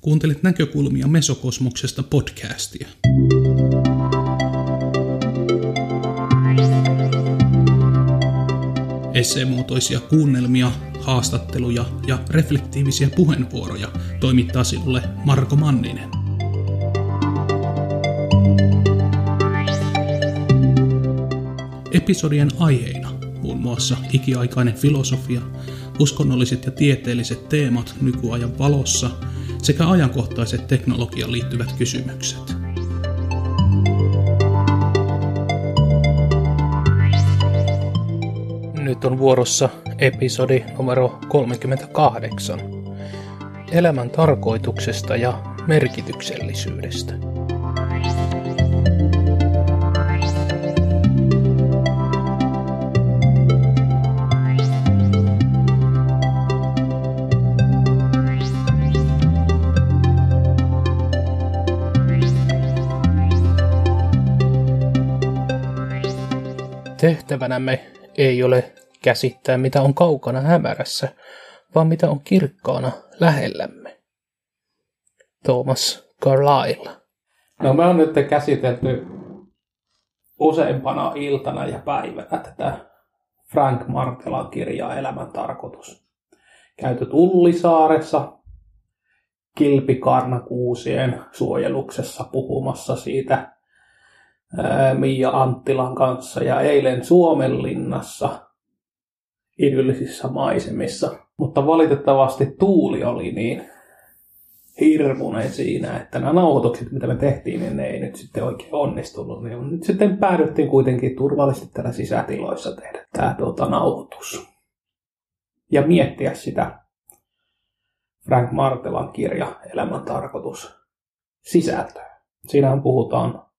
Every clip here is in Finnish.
Kuuntelit näkökulmia Mesokosmoksesta podcastia. Esseemuotoisia kuunnelmia, haastatteluja ja reflektiivisiä puheenvuoroja toimittaa sinulle Marko Manninen. Episodien aiheina muun muassa ikiaikainen filosofia, uskonnolliset ja tieteelliset teemat nykyajan valossa sekä ajankohtaiset teknologiaan liittyvät kysymykset. Nyt on vuorossa episodi numero 38. Elämän tarkoituksesta ja merkityksellisyydestä. Tehtävänämme ei ole käsittää, mitä on kaukana hämärässä, vaan mitä on kirkkaana lähellämme. Thomas Carlyle. No me on nyt käsitelty useampana iltana ja päivänä tätä Frank Martelan kirjaa Elämän tarkoitus. Käyty Tullisaaressa, kilpikarnakuusien suojeluksessa puhumassa siitä Mia Anttilan kanssa ja eilen Suomenlinnassa idyllisissä maisemissa. Mutta valitettavasti tuuli oli niin hirmuinen siinä, että nämä nauhoitukset, mitä me tehtiin, niin ne ei nyt sitten oikein onnistunut. Niin nyt sitten päädyttiin kuitenkin turvallisesti täällä sisätiloissa tehdä tämä tuota, nauhoitus. Ja miettiä sitä Frank Martelan kirja Elämän tarkoitus sisältöä. Siinähän puhutaan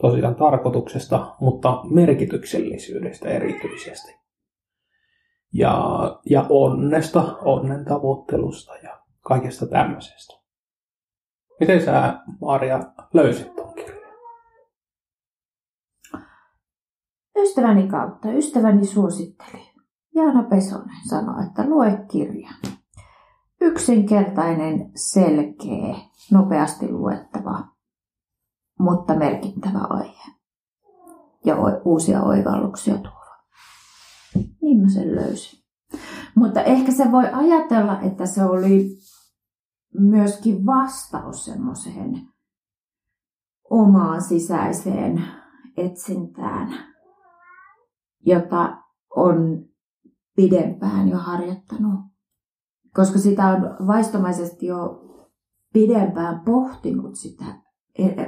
tosiaan tarkoituksesta, mutta merkityksellisyydestä erityisesti. Ja, ja onnesta, onnen tavoittelusta ja kaikesta tämmöisestä. Miten sä, Maria, löysit tuon kirjan? Ystäväni kautta. Ystäväni suositteli. Jaana Pesonen sanoi, että lue kirja. Yksinkertainen, selkeä, nopeasti luettava, mutta merkittävä aihe. Ja uusia oivalluksia tuova. Niin mä sen löysin. Mutta ehkä se voi ajatella, että se oli myöskin vastaus semmoiseen omaan sisäiseen etsintään, jota on pidempään jo harjoittanut. Koska sitä on vaistomaisesti jo pidempään pohtinut sitä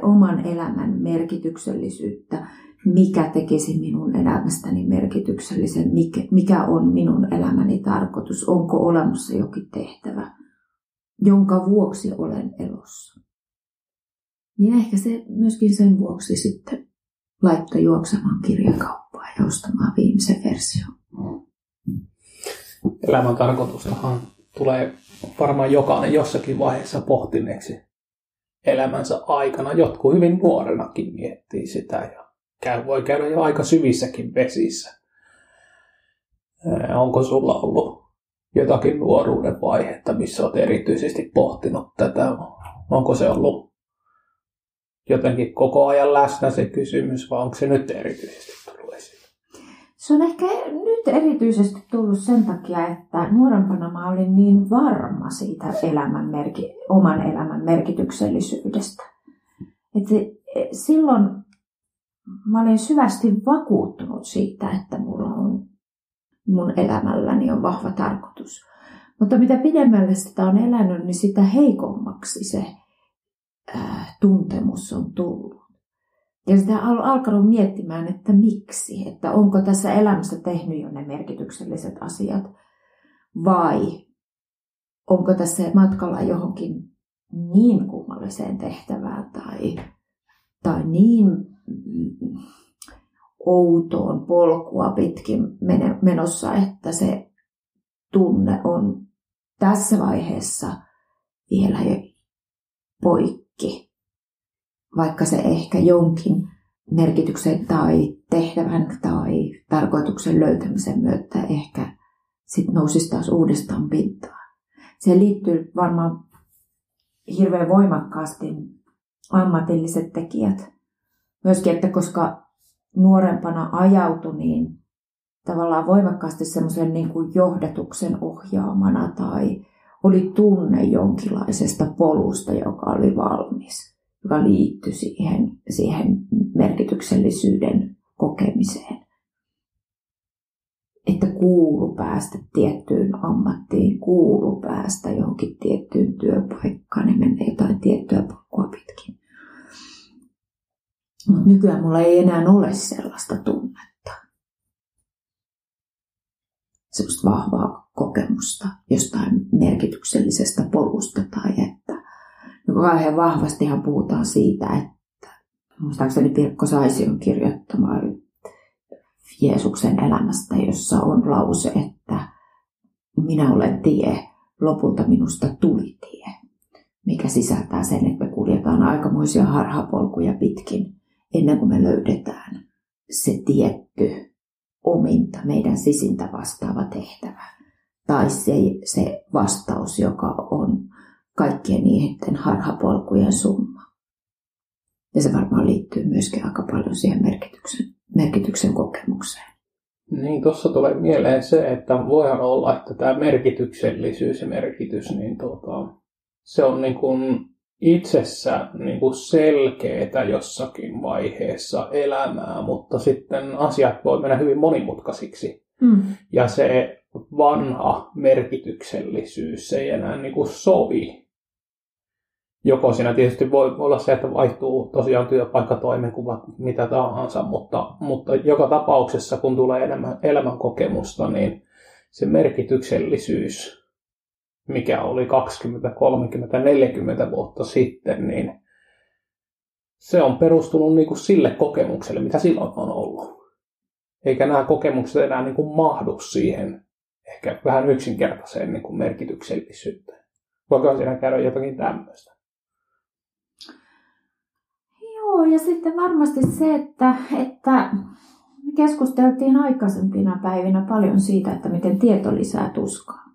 oman elämän merkityksellisyyttä, mikä tekisi minun elämästäni merkityksellisen, mikä, mikä on minun elämäni tarkoitus, onko olemassa jokin tehtävä, jonka vuoksi olen elossa. Niin ehkä se myöskin sen vuoksi sitten laittoi juoksemaan kirjakauppaa ja ostamaan viimeisen version. Elämän tarkoitustahan tulee varmaan jokainen jossakin vaiheessa pohtineeksi elämänsä aikana. Jotkut hyvin nuorenakin miettii sitä ja käy, voi käydä jo aika syvissäkin vesissä. Onko sulla ollut jotakin nuoruuden vaihetta, missä olet erityisesti pohtinut tätä? Onko se ollut jotenkin koko ajan läsnä se kysymys, vai onko se nyt erityisesti tullut esille? Se on ehkä nyt erityisesti tullut sen takia, että nuorempana mä olin niin varma siitä elämän merki, oman elämän merkityksellisyydestä. Että e, silloin mä olin syvästi vakuuttunut siitä, että mulla on mun elämälläni on vahva tarkoitus. Mutta mitä pidemmälle sitä on elänyt, niin sitä heikommaksi se ää, tuntemus on tullut. Ja sitä on alkanut miettimään, että miksi, että onko tässä elämässä tehnyt jo ne merkitykselliset asiat, vai onko tässä matkalla johonkin niin kummalliseen tehtävään tai, tai niin outoon polkua pitkin menossa, että se tunne on tässä vaiheessa vielä poikki vaikka se ehkä jonkin merkityksen tai tehtävän tai tarkoituksen löytämisen myötä ehkä sitten nousisi taas uudestaan pintaan. Se liittyy varmaan hirveän voimakkaasti ammatilliset tekijät. Myöskin, että koska nuorempana ajautui niin tavallaan voimakkaasti semmoisen niin kuin johdatuksen ohjaamana tai oli tunne jonkinlaisesta polusta, joka oli valmis, joka liittyi siihen, siihen merkityksellisyyden kokemiseen. Että kuulu päästä tiettyyn ammattiin, kuulu päästä johonkin tiettyyn työpaikkaan ja mennä jotain tiettyä polkua pitkin. Mutta nykyään mulla ei enää ole sellaista tunnetta. Sellaista vahvaa kokemusta jostain merkityksellisestä polusta tai kauhean vahvastihan puhutaan siitä, että muistaakseni Pirkko Saision kirjoittama Jeesuksen elämästä, jossa on lause, että minä olen tie, lopulta minusta tuli tie, mikä sisältää sen, että me kuljetaan aikamoisia harhapolkuja pitkin ennen kuin me löydetään se tietty ominta, meidän sisintä vastaava tehtävä. Tai se, se vastaus, joka on kaikkien niiden harhapolkujen summa. Ja se varmaan liittyy myöskin aika paljon siihen merkityksen, merkityksen kokemukseen. Niin, tuossa tulee mieleen se, että voihan olla, että tämä merkityksellisyys ja merkitys, niin tota, se on niin kuin itsessä niin kuin selkeää jossakin vaiheessa elämää, mutta sitten asiat voi mennä hyvin monimutkaisiksi. Mm. Ja se vanha merkityksellisyys, se ei enää niin kuin sovi. Joko siinä tietysti voi olla se, että vaihtuu tosiaan työpaikka, toimenkuvat, mitä tahansa, mutta, mutta joka tapauksessa, kun tulee enemmän elämän kokemusta, niin se merkityksellisyys mikä oli 20, 30, 40 vuotta sitten, niin se on perustunut niin kuin sille kokemukselle, mitä silloin on ollut. Eikä nämä kokemukset enää niin kuin mahdu siihen ehkä vähän yksinkertaiseen niin kuin merkityksellisyyteen. Voiko siinä käydä jotakin tämmöistä? Ja sitten varmasti se, että, että me keskusteltiin aikaisempina päivinä paljon siitä, että miten tieto lisää tuskaa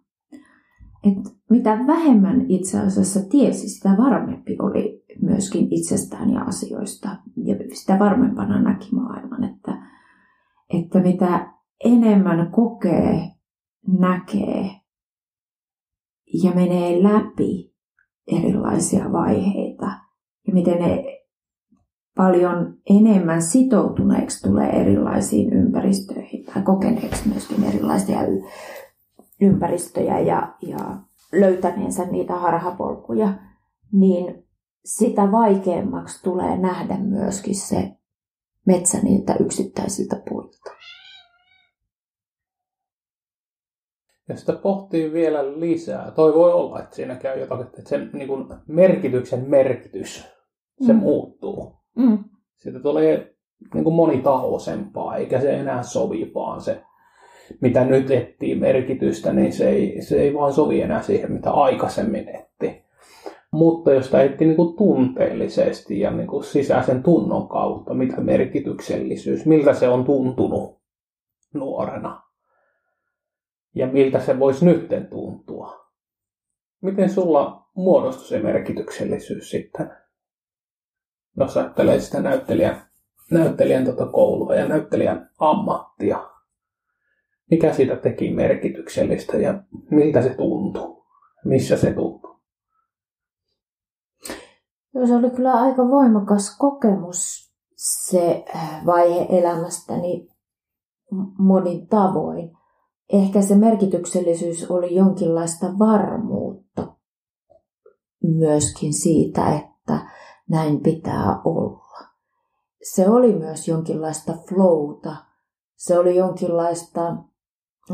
että mitä vähemmän itse asiassa tiesi, sitä varmempi oli myöskin itsestään ja asioista. Ja sitä varmempana näki maailman, että, että mitä enemmän kokee, näkee ja menee läpi erilaisia vaiheita ja miten ne paljon enemmän sitoutuneeksi tulee erilaisiin ympäristöihin tai kokeneeksi myöskin erilaisia ympäristöjä ja, ja löytäneensä niitä harhapolkuja, niin sitä vaikeammaksi tulee nähdä myöskin se metsä niiltä yksittäisiltä puilta. Ja sitä pohtii vielä lisää. Toi voi olla, että siinä käy jotakin, että sen niin kuin merkityksen merkitys, se mm. muuttuu. Mm. Siitä tulee niin kuin monitahoisempaa, eikä se enää sovi, vaan se mitä nyt etsii merkitystä, niin se ei, se ei vaan sovi enää siihen, mitä aikaisemmin etti. Mutta jos sitä etti niin tunteellisesti ja niin kuin sisäisen tunnon kautta, mitä merkityksellisyys, miltä se on tuntunut nuorena ja miltä se voisi nytten tuntua. Miten sulla muodostui se merkityksellisyys sitten, jos ajattelee sitä näyttelijän, näyttelijän tota koulua ja näyttelijän ammattia? mikä siitä teki merkityksellistä ja miltä se tuntui, missä se tuntui. Se oli kyllä aika voimakas kokemus se äh, vaihe elämästäni monin tavoin. Ehkä se merkityksellisyys oli jonkinlaista varmuutta myöskin siitä, että näin pitää olla. Se oli myös jonkinlaista flowta. Se oli jonkinlaista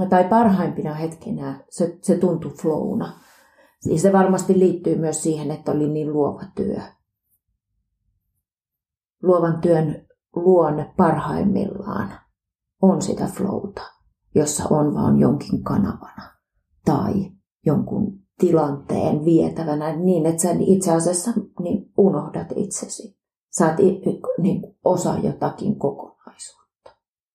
tai parhaimpina hetkinä se, se tuntui flowna. Ja se varmasti liittyy myös siihen, että oli niin luova työ. Luovan työn luonne parhaimmillaan on sitä flowta, jossa on vaan jonkin kanavana tai jonkun tilanteen vietävänä niin, että sä itse asiassa niin unohdat itsesi. Oot niin osa jotakin kokonaisuutta.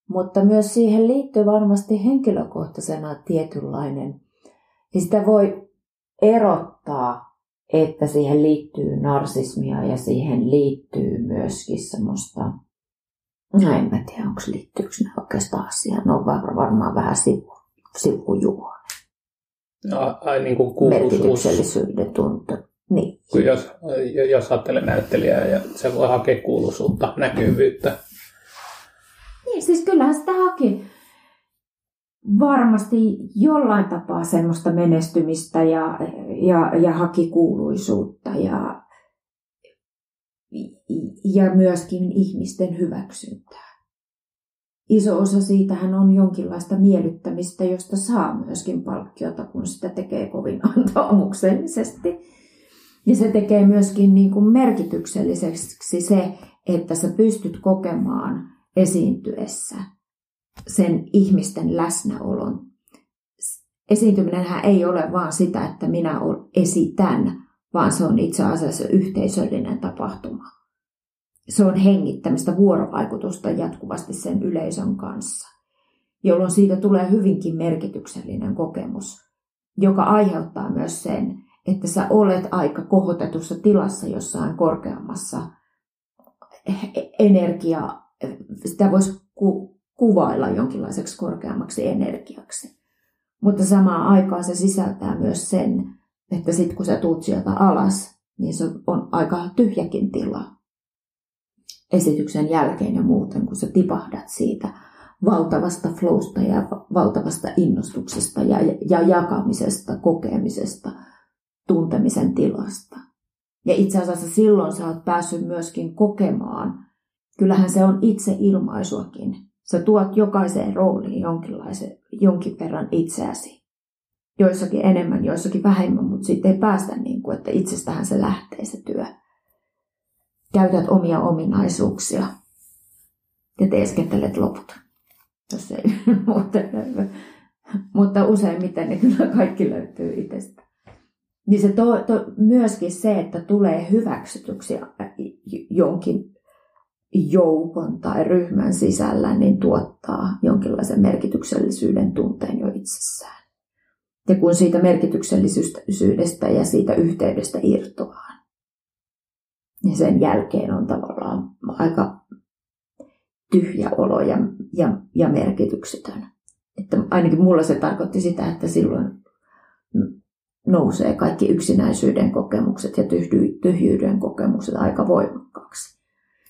Mutta myös siihen liittyy varmasti henkilökohtaisena tietynlainen, ja sitä voi erottaa että siihen liittyy narsismia ja siihen liittyy myöskin semmoista, no en mä tiedä, onko liittyykö ne oikeastaan asiaan, ne on varmaan vähän sivu, sivujuone. Ai niin kuin kuuluisuus. Merkityksellisyyden tunto. Niin. Kun jos, jos ajattelee näyttelijää ja se voi hakea kuuluisuutta, näkyvyyttä. Niin, siis kyllähän sitä haki varmasti jollain tapaa semmoista menestymistä ja, ja, ja haki kuuluisuutta ja, ja myöskin ihmisten hyväksyntää. Iso osa siitähän on jonkinlaista miellyttämistä, josta saa myöskin palkkiota, kun sitä tekee kovin antaumuksellisesti. Ja se tekee myöskin niin kuin merkitykselliseksi se, että sä pystyt kokemaan esiintyessä sen ihmisten läsnäolon. Esiintyminenhän ei ole vaan sitä, että minä esitän, vaan se on itse asiassa yhteisöllinen tapahtuma. Se on hengittämistä, vuorovaikutusta jatkuvasti sen yleisön kanssa, jolloin siitä tulee hyvinkin merkityksellinen kokemus, joka aiheuttaa myös sen, että sä olet aika kohotetussa tilassa jossain korkeammassa energia, sitä voisi kuvailla jonkinlaiseksi korkeammaksi energiaksi. Mutta samaan aikaan se sisältää myös sen, että sitten kun sä tuut sieltä alas, niin se on aika tyhjäkin tila esityksen jälkeen ja muuten, kun sä tipahdat siitä valtavasta flowsta ja valtavasta innostuksesta ja, ja jakamisesta, kokemisesta, tuntemisen tilasta. Ja itse asiassa silloin sä oot päässyt myöskin kokemaan, kyllähän se on itse ilmaisuakin, Sä tuot jokaiseen rooliin jonkinlaisen, jonkin verran itseäsi. Joissakin enemmän, joissakin vähemmän, mutta sitten ei päästä niin kuin, että itsestähän se lähtee se työ. Käytät omia ominaisuuksia ja teeskenttelet loput, jos ei muuten. Mutta useimmiten ne kyllä kaikki löytyy itsestä. Niin se to, to, myöskin se, että tulee hyväksytyksi jonkin joukon tai ryhmän sisällä, niin tuottaa jonkinlaisen merkityksellisyyden tunteen jo itsessään. Ja kun siitä merkityksellisyydestä ja siitä yhteydestä irtoaa, niin sen jälkeen on tavallaan aika tyhjä olo ja, ja, ja merkityksetön. Että ainakin mulla se tarkoitti sitä, että silloin nousee kaikki yksinäisyyden kokemukset ja tyhjyyden kokemukset aika voimakkaaksi.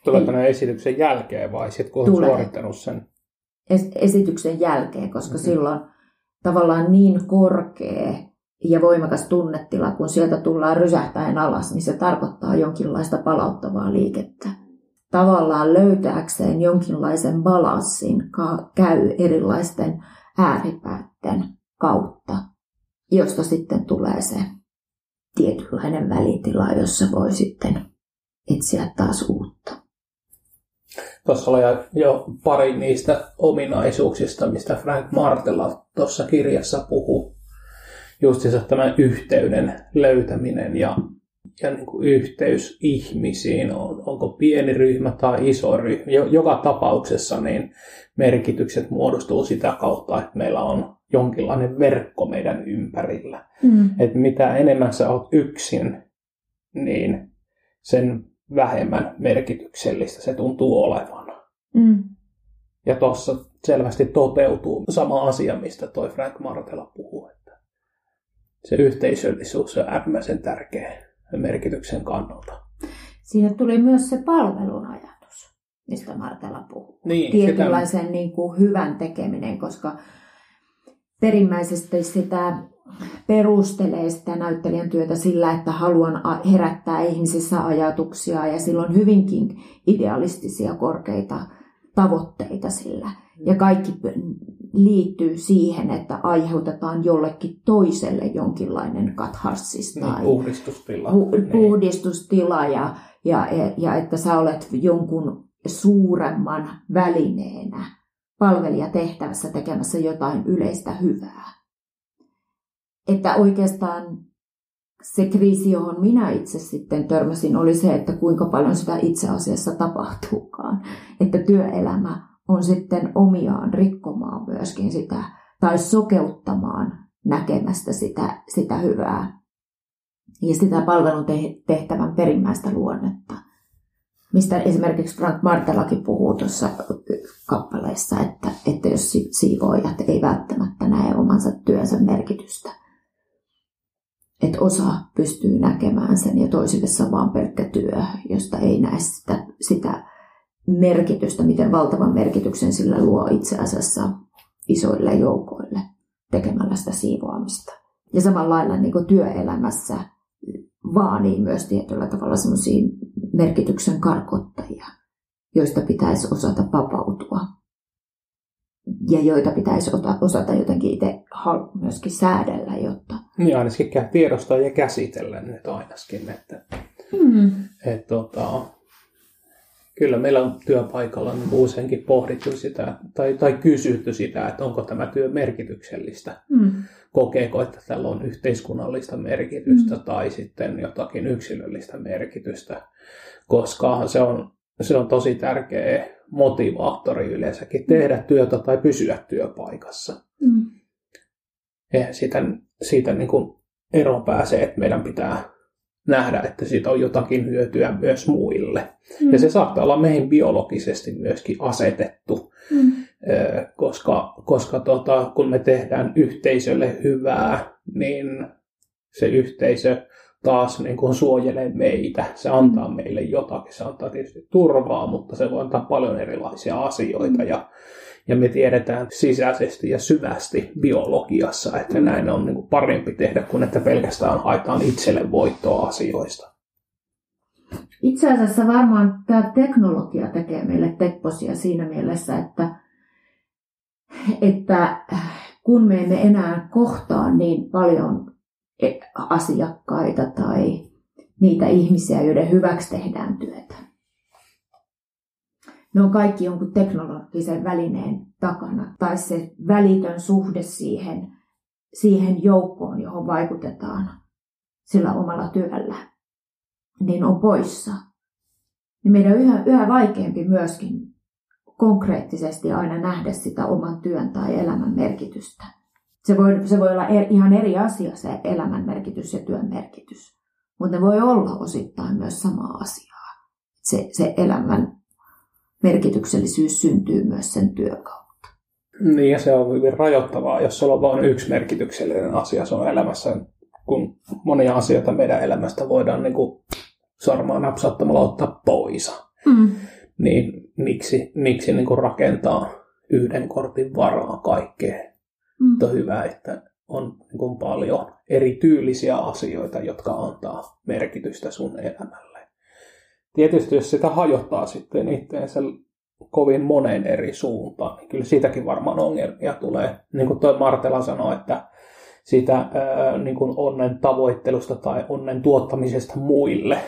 Tuleeko ne esityksen jälkeen vai sitten kun on suorittanut sen? Es- esityksen jälkeen, koska mm-hmm. silloin tavallaan niin korkea ja voimakas tunnetila, kun sieltä tullaan rysähtäen alas, niin se tarkoittaa jonkinlaista palauttavaa liikettä. Tavallaan löytääkseen jonkinlaisen balanssin käy erilaisten ääripäitten kautta, josta sitten tulee se tietynlainen välitila, jossa voi sitten etsiä taas uutta. Tuossa oli jo pari niistä ominaisuuksista, mistä Frank Martella tuossa kirjassa puhuu. Justiinsa tämän yhteyden löytäminen ja, ja niin kuin yhteys ihmisiin, on, onko pieni ryhmä tai iso ryhmä. Joka tapauksessa niin merkitykset muodostuu sitä kautta, että meillä on jonkinlainen verkko meidän ympärillä. Mm. Että mitä enemmän sä oot yksin, niin sen vähemmän merkityksellistä se tuntuu olevan. Mm. Ja tuossa selvästi toteutuu sama asia, mistä toi Frank Martella puhuu, että se yhteisöllisyys on äärimmäisen tärkeä merkityksen kannalta. Siinä tuli myös se palvelun ajatus, mistä Martella puhuu. Niin, Tietynlaisen sitä... niin kuin hyvän tekeminen, koska perimmäisesti sitä perustelee sitä näyttelijän työtä sillä, että haluan herättää ihmisissä ajatuksia ja silloin hyvinkin idealistisia korkeita tavoitteita sillä. Ja kaikki liittyy siihen, että aiheutetaan jollekin toiselle jonkinlainen katharsis niin, tai puhdistustila. Pu- niin. puhdistustila ja, ja, ja että sä olet jonkun suuremman välineenä palvelijatehtävässä tekemässä jotain yleistä hyvää että oikeastaan se kriisi, johon minä itse sitten törmäsin, oli se, että kuinka paljon sitä itse asiassa tapahtuukaan. Että työelämä on sitten omiaan rikkomaan myöskin sitä tai sokeuttamaan näkemästä sitä, sitä hyvää. ja sitä palvelun tehtävän perimmäistä luonnetta. Mistä esimerkiksi Frank Martelakin puhuu tuossa kappaleessa, että, että jos siivoojat ei välttämättä näe omansa työnsä merkitystä, että osa pystyy näkemään sen ja toisille se on pelkkä työ, josta ei näe sitä, sitä merkitystä, miten valtavan merkityksen sillä luo itse asiassa isoille joukoille tekemällä sitä siivoamista. Ja samalla lailla niin työelämässä vaanii myös tietyllä tavalla semmoisia merkityksen karkottajia, joista pitäisi osata vapautua ja joita pitäisi osata jotenkin itse myöskin säädellä, jotta... Niin ainakin tiedostaa ja käsitellä nyt ainakin, että, mm. että tota, kyllä meillä on työpaikalla niin useinkin pohdittu sitä tai, tai kysytty sitä, että onko tämä työ merkityksellistä. Mm. Kokeeko, että tällä on yhteiskunnallista merkitystä mm. tai sitten jotakin yksilöllistä merkitystä, koska se on, se on tosi tärkeä motivaattori yleensäkin tehdä työtä tai pysyä työpaikassa. Mm. Ja siitä, siitä niin kuin eroon pääsee, että meidän pitää nähdä, että siitä on jotakin hyötyä myös muille. Mm. Ja se saattaa olla meihin biologisesti myöskin asetettu, mm. koska, koska tota, kun me tehdään yhteisölle hyvää, niin se yhteisö taas niin kuin suojelee meitä. Se antaa mm. meille jotakin. Se antaa tietysti turvaa, mutta se voi antaa paljon erilaisia asioita. Ja ja me tiedetään sisäisesti ja syvästi biologiassa, että näin on niin kuin parempi tehdä kuin että pelkästään haetaan itselle voittoa asioista. Itse asiassa varmaan tämä teknologia tekee meille tepposia siinä mielessä, että, että kun me emme enää kohtaa niin paljon asiakkaita tai niitä ihmisiä, joiden hyväksi tehdään työtä, ne on kaikki jonkun teknologisen välineen takana. Tai se välitön suhde siihen, siihen joukkoon, johon vaikutetaan sillä omalla työllä, niin on poissa. Niin meidän on yhä, yhä vaikeampi myöskin konkreettisesti aina nähdä sitä oman työn tai elämän merkitystä. Se voi, se voi olla er, ihan eri asia se elämän merkitys ja työn merkitys, mutta ne voi olla osittain myös sama asiaa. Se, se elämän merkityksellisyys syntyy myös sen työn kautta. Niin, ja se on hyvin rajoittavaa, jos sulla on vain yksi merkityksellinen asia sun elämässä, kun monia asioita meidän elämästä voidaan niin kuin sormaa napsauttamalla ottaa pois. Mm. Niin miksi, miksi niin kuin rakentaa yhden kortin varaa kaikkeen? Mm. On hyvä, että on niin kuin paljon erityylisiä asioita, jotka antaa merkitystä sun elämälle tietysti jos sitä hajottaa sitten itteensä kovin monen eri suuntaan, niin kyllä siitäkin varmaan ongelmia tulee. Niin kuin tuo Martela sanoi, että siitä ää, niin kuin onnen tavoittelusta tai onnen tuottamisesta muille,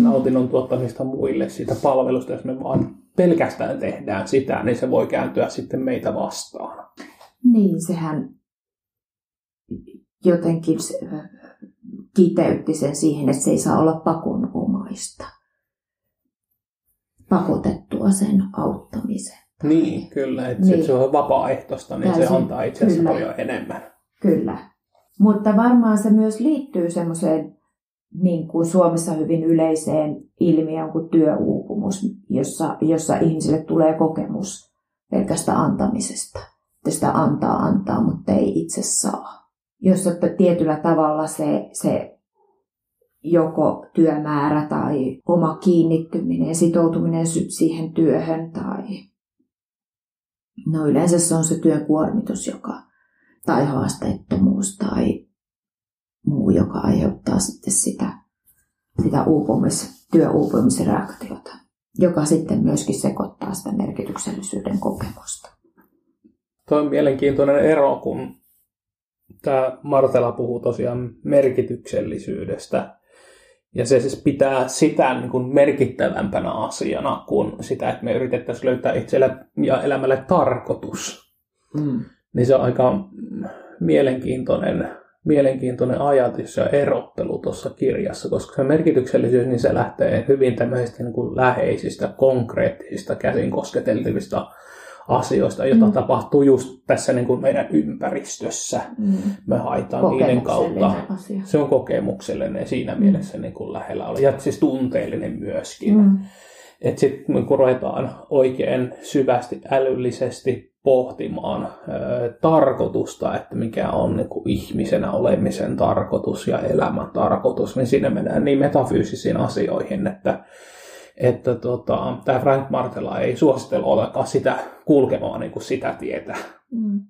nautinnon tuottamista muille, siitä palvelusta, jos me vaan pelkästään tehdään sitä, niin se voi kääntyä sitten meitä vastaan. Niin, sehän jotenkin kiteytti sen siihen, että se ei saa olla pakonomaista pakotettua sen auttamisen. Niin, kyllä. Että niin. se on vapaaehtoista, niin Täysin, se antaa itse asiassa paljon enemmän. Kyllä. Mutta varmaan se myös liittyy semmoiseen niin kuin Suomessa hyvin yleiseen ilmiöön kuin työuupumus, jossa, jossa ihmisille tulee kokemus pelkästä antamisesta. Että sitä antaa antaa, mutta ei itse saa. Jossa tietyllä tavalla se, se joko työmäärä tai oma kiinnittyminen, sitoutuminen siihen työhön tai no yleensä se on se työn kuormitus, joka, tai haasteettomuus tai muu, joka aiheuttaa sitten sitä, sitä uupumis, työuupumisreaktiota, joka sitten myöskin sekoittaa sitä merkityksellisyyden kokemusta. Tuo on mielenkiintoinen ero, kun tämä Martela puhuu tosiaan merkityksellisyydestä ja se siis pitää sitä niin kuin merkittävämpänä asiana kuin sitä, että me yritettäisiin löytää itselle ja elämälle tarkoitus. Mm. Niin se on aika mielenkiintoinen, mielenkiintoinen ajatus ja erottelu tuossa kirjassa, koska se merkityksellisyys niin se lähtee hyvin tämmöisistä niin kuin läheisistä, konkreettisista, käsin kosketeltavista asioista, joita mm. tapahtuu just tässä niin kuin meidän ympäristössä. Mm. Me haetaan niiden kautta. Asia. Se on kokemuksellinen siinä mm. mielessä niin kuin lähellä olla. Ja siis tunteellinen myöskin. Mm. Että sitten kun ruvetaan oikein syvästi, älyllisesti pohtimaan ö, tarkoitusta, että mikä on niin kuin ihmisenä olemisen tarkoitus ja elämän tarkoitus, niin siinä mennään niin metafyysisiin asioihin, että että tota, tämä Frank Martella ei suosittele ollenkaan sitä kulkemaan niin kuin sitä tietä. Mm.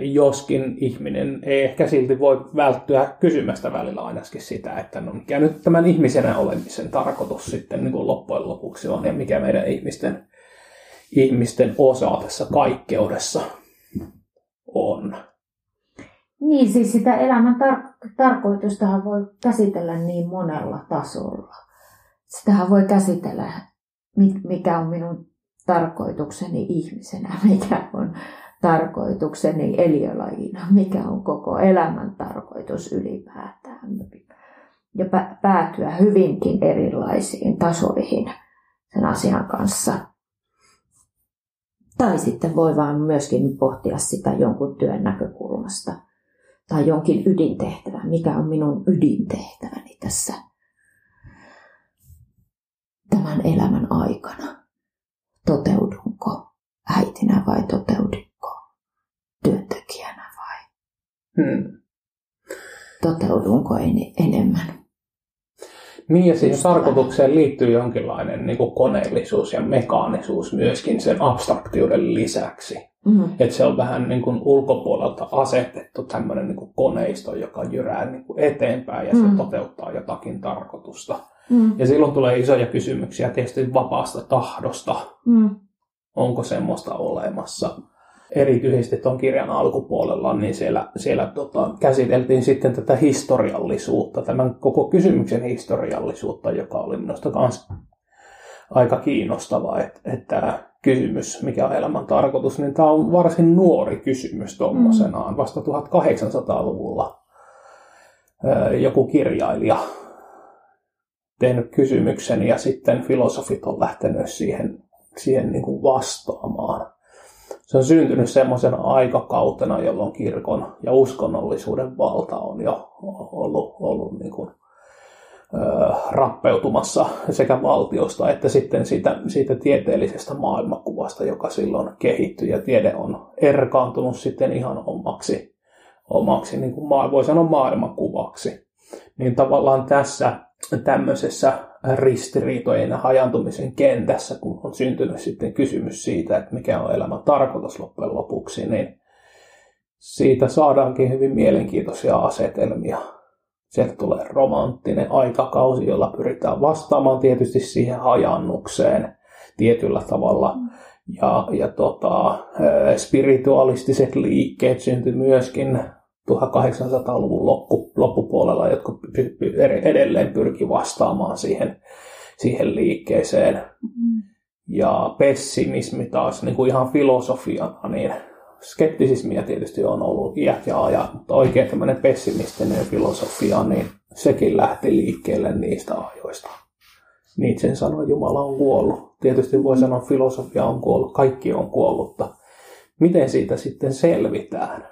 Joskin ihminen ei ehkä silti voi välttyä kysymästä välillä ainakin sitä, että no mikä nyt tämän ihmisenä olemisen tarkoitus sitten niin kuin loppujen lopuksi on ja mikä meidän ihmisten, ihmisten osa tässä kaikkeudessa on. Niin, siis sitä elämän tar- tarkoitustahan voi käsitellä niin monella tasolla sitähän voi käsitellä, mikä on minun tarkoitukseni ihmisenä, mikä on tarkoitukseni eliölajina, mikä on koko elämän tarkoitus ylipäätään. Ja päätyä hyvinkin erilaisiin tasoihin sen asian kanssa. Tai sitten voi vaan myöskin pohtia sitä jonkun työn näkökulmasta tai jonkin ydintehtävä, mikä on minun ydintehtäväni tässä tämän elämän aikana? Toteudunko äitinä vai toteudunko työntekijänä vai hmm. toteudunko en, enemmän? Niin ja siihen tarkoitukseen liittyy jonkinlainen niin kuin koneellisuus ja mekaanisuus myöskin sen abstraktiuden lisäksi. Mm-hmm. Että se on vähän niin kuin ulkopuolelta asetettu tämmöinen niin kuin koneisto, joka jyrää niin kuin eteenpäin ja mm-hmm. se toteuttaa jotakin tarkoitusta. Mm. Ja silloin tulee isoja kysymyksiä tietysti vapaasta tahdosta. Mm. Onko semmoista olemassa? Erityisesti tuon kirjan alkupuolella, niin siellä, siellä tota, käsiteltiin sitten tätä historiallisuutta, tämän koko kysymyksen historiallisuutta, joka oli minusta myös aika kiinnostavaa, että, että kysymys, mikä on elämän tarkoitus, niin tämä on varsin nuori kysymys tuommoisenaan. Mm. Vasta 1800-luvulla joku kirjailija tehnyt kysymyksen ja sitten filosofit on lähtenyt siihen, siihen niin kuin vastaamaan. Se on syntynyt semmoisena aikakautena, jolloin kirkon ja uskonnollisuuden valta on jo ollut, ollut niin kuin, ö, rappeutumassa sekä valtiosta että sitten siitä, siitä tieteellisestä maailmankuvasta, joka silloin kehittyi. Ja tiede on erkaantunut sitten ihan omaksi, omaksi niin kuin voi sanoa maailmankuvaksi. Niin tavallaan tässä tämmöisessä ristiriitojen ja hajantumisen kentässä, kun on syntynyt sitten kysymys siitä, että mikä on elämän tarkoitus loppujen lopuksi, niin siitä saadaankin hyvin mielenkiintoisia asetelmia. Sieltä tulee romanttinen aikakausi, jolla pyritään vastaamaan tietysti siihen hajannukseen tietyllä tavalla. Ja, ja tota, spiritualistiset liikkeet syntyi myöskin 1800-luvun loppu, loppupuolella, jotka edelleen pyrki vastaamaan siihen, siihen liikkeeseen. Mm-hmm. Ja pessimismi taas niin kuin ihan filosofiana, niin skeptisismiä tietysti on ollut iät ja ajat, mutta oikein tämmöinen pessimistinen filosofia, niin sekin lähti liikkeelle niistä ajoista. Nietzsche sanoi, Jumala on kuollut. Tietysti voi sanoa, filosofia on kuollut, kaikki on kuollutta. Miten siitä sitten selvitään?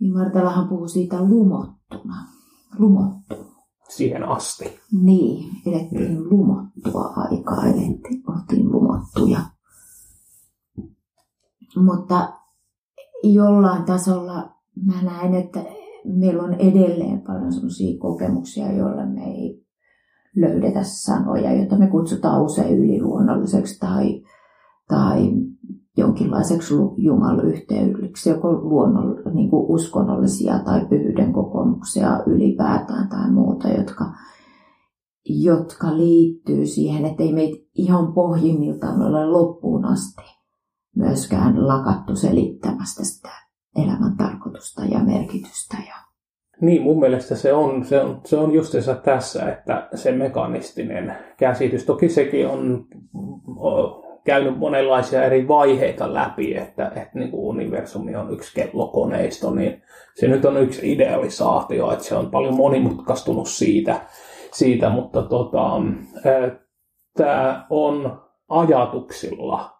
Niin Martalahan puhuu siitä lumottuna. Lumottu. Siihen asti. Niin, elettiin mm. lumottua aikaa, elettiin, oltiin lumottuja. Mutta jollain tasolla mä näen, että meillä on edelleen paljon sellaisia kokemuksia, joilla me ei löydetä sanoja, joita me kutsutaan usein yliluonnolliseksi tai, tai jonkinlaiseksi jumalyhteydeksi, joko luonnoll, niin kuin uskonnollisia tai pyhyyden kokemuksia ylipäätään tai muuta, jotka, jotka liittyy siihen, että ei meitä ihan pohjimmiltaan ole loppuun asti myöskään lakattu selittämästä sitä elämän tarkoitusta ja merkitystä. Ja... Niin, mun mielestä se on, se on, se on justiinsa tässä, että se mekanistinen käsitys, toki sekin on käynyt monenlaisia eri vaiheita läpi, että, että niin kuin universumi on yksi kellokoneisto, niin se nyt on yksi idealisaatio, että se on paljon monimutkaistunut siitä, siitä mutta tota, tämä on ajatuksilla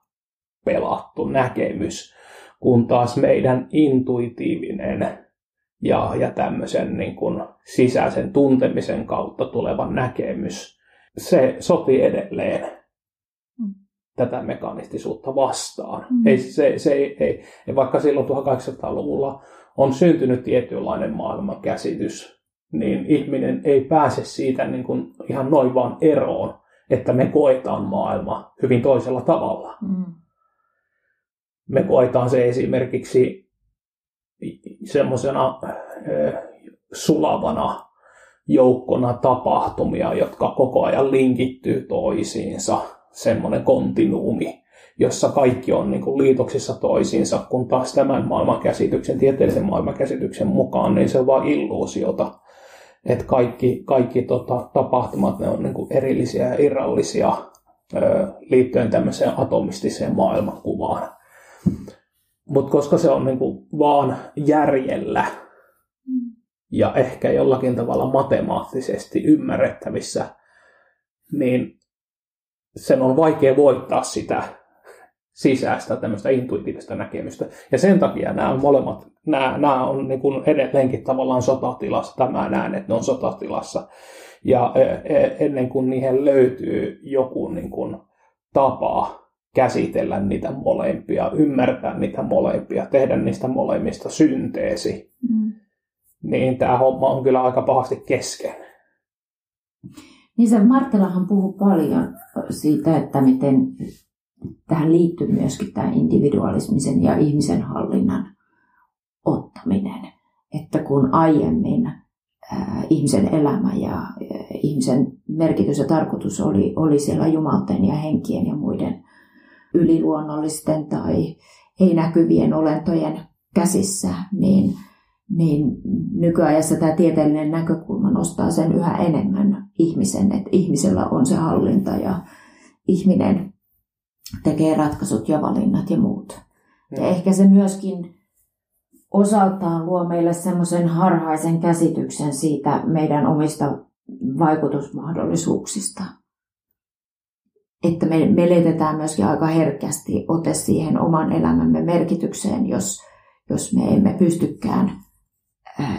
pelattu näkemys, kun taas meidän intuitiivinen ja, ja tämmöisen niin kuin sisäisen tuntemisen kautta tuleva näkemys, se sotii edelleen. Tätä mekanistisuutta vastaan. Mm. Ei, se, se ei, ei, vaikka silloin 1800-luvulla on syntynyt tietynlainen maailmankäsitys, niin ihminen ei pääse siitä niin kuin ihan noin vaan eroon, että me koetaan maailma hyvin toisella tavalla. Mm. Me koetaan se esimerkiksi semmoisena sulavana joukkona tapahtumia, jotka koko ajan linkittyy toisiinsa, semmoinen kontinuumi, jossa kaikki on niin kuin liitoksissa toisiinsa, kun taas tämän maailmankäsityksen, tieteellisen maailmankäsityksen mukaan, niin se on vain illuusiota. Että kaikki, kaikki tota, tapahtumat, ne on niin kuin erillisiä ja irrallisia ö, liittyen tämmöiseen atomistiseen maailmankuvaan. Mutta koska se on niin kuin vaan järjellä ja ehkä jollakin tavalla matemaattisesti ymmärrettävissä, niin sen on vaikea voittaa sitä sisäistä tämmöistä intuitiivista näkemystä. Ja sen takia nämä molemmat, nämä, nämä on niin kuin edelleenkin tavallaan sotatilassa. Tämä näen, että ne on sotatilassa. Ja e, e, ennen kuin niihin löytyy joku niin kuin tapa käsitellä niitä molempia, ymmärtää niitä molempia, tehdä niistä molemmista synteesi, mm. niin tämä homma on kyllä aika pahasti kesken. Niin se Martelahan puhuu paljon siitä, että miten tähän liittyy myöskin tämä individualismisen ja ihmisen hallinnan ottaminen. Että kun aiemmin ihmisen elämä ja ihmisen merkitys ja tarkoitus oli, oli siellä jumalten ja henkien ja muiden yliluonnollisten tai ei-näkyvien olentojen käsissä, niin, niin nykyajassa tämä tieteellinen näkökulma nostaa sen yhä enemmän ihmisen, että ihmisellä on se hallinta ja ihminen tekee ratkaisut ja valinnat ja muut. Ja ehkä se myöskin osaltaan luo meille semmoisen harhaisen käsityksen siitä meidän omista vaikutusmahdollisuuksista että me meletetään myöskin aika herkästi ote siihen oman elämämme merkitykseen, jos, jos me emme pystykään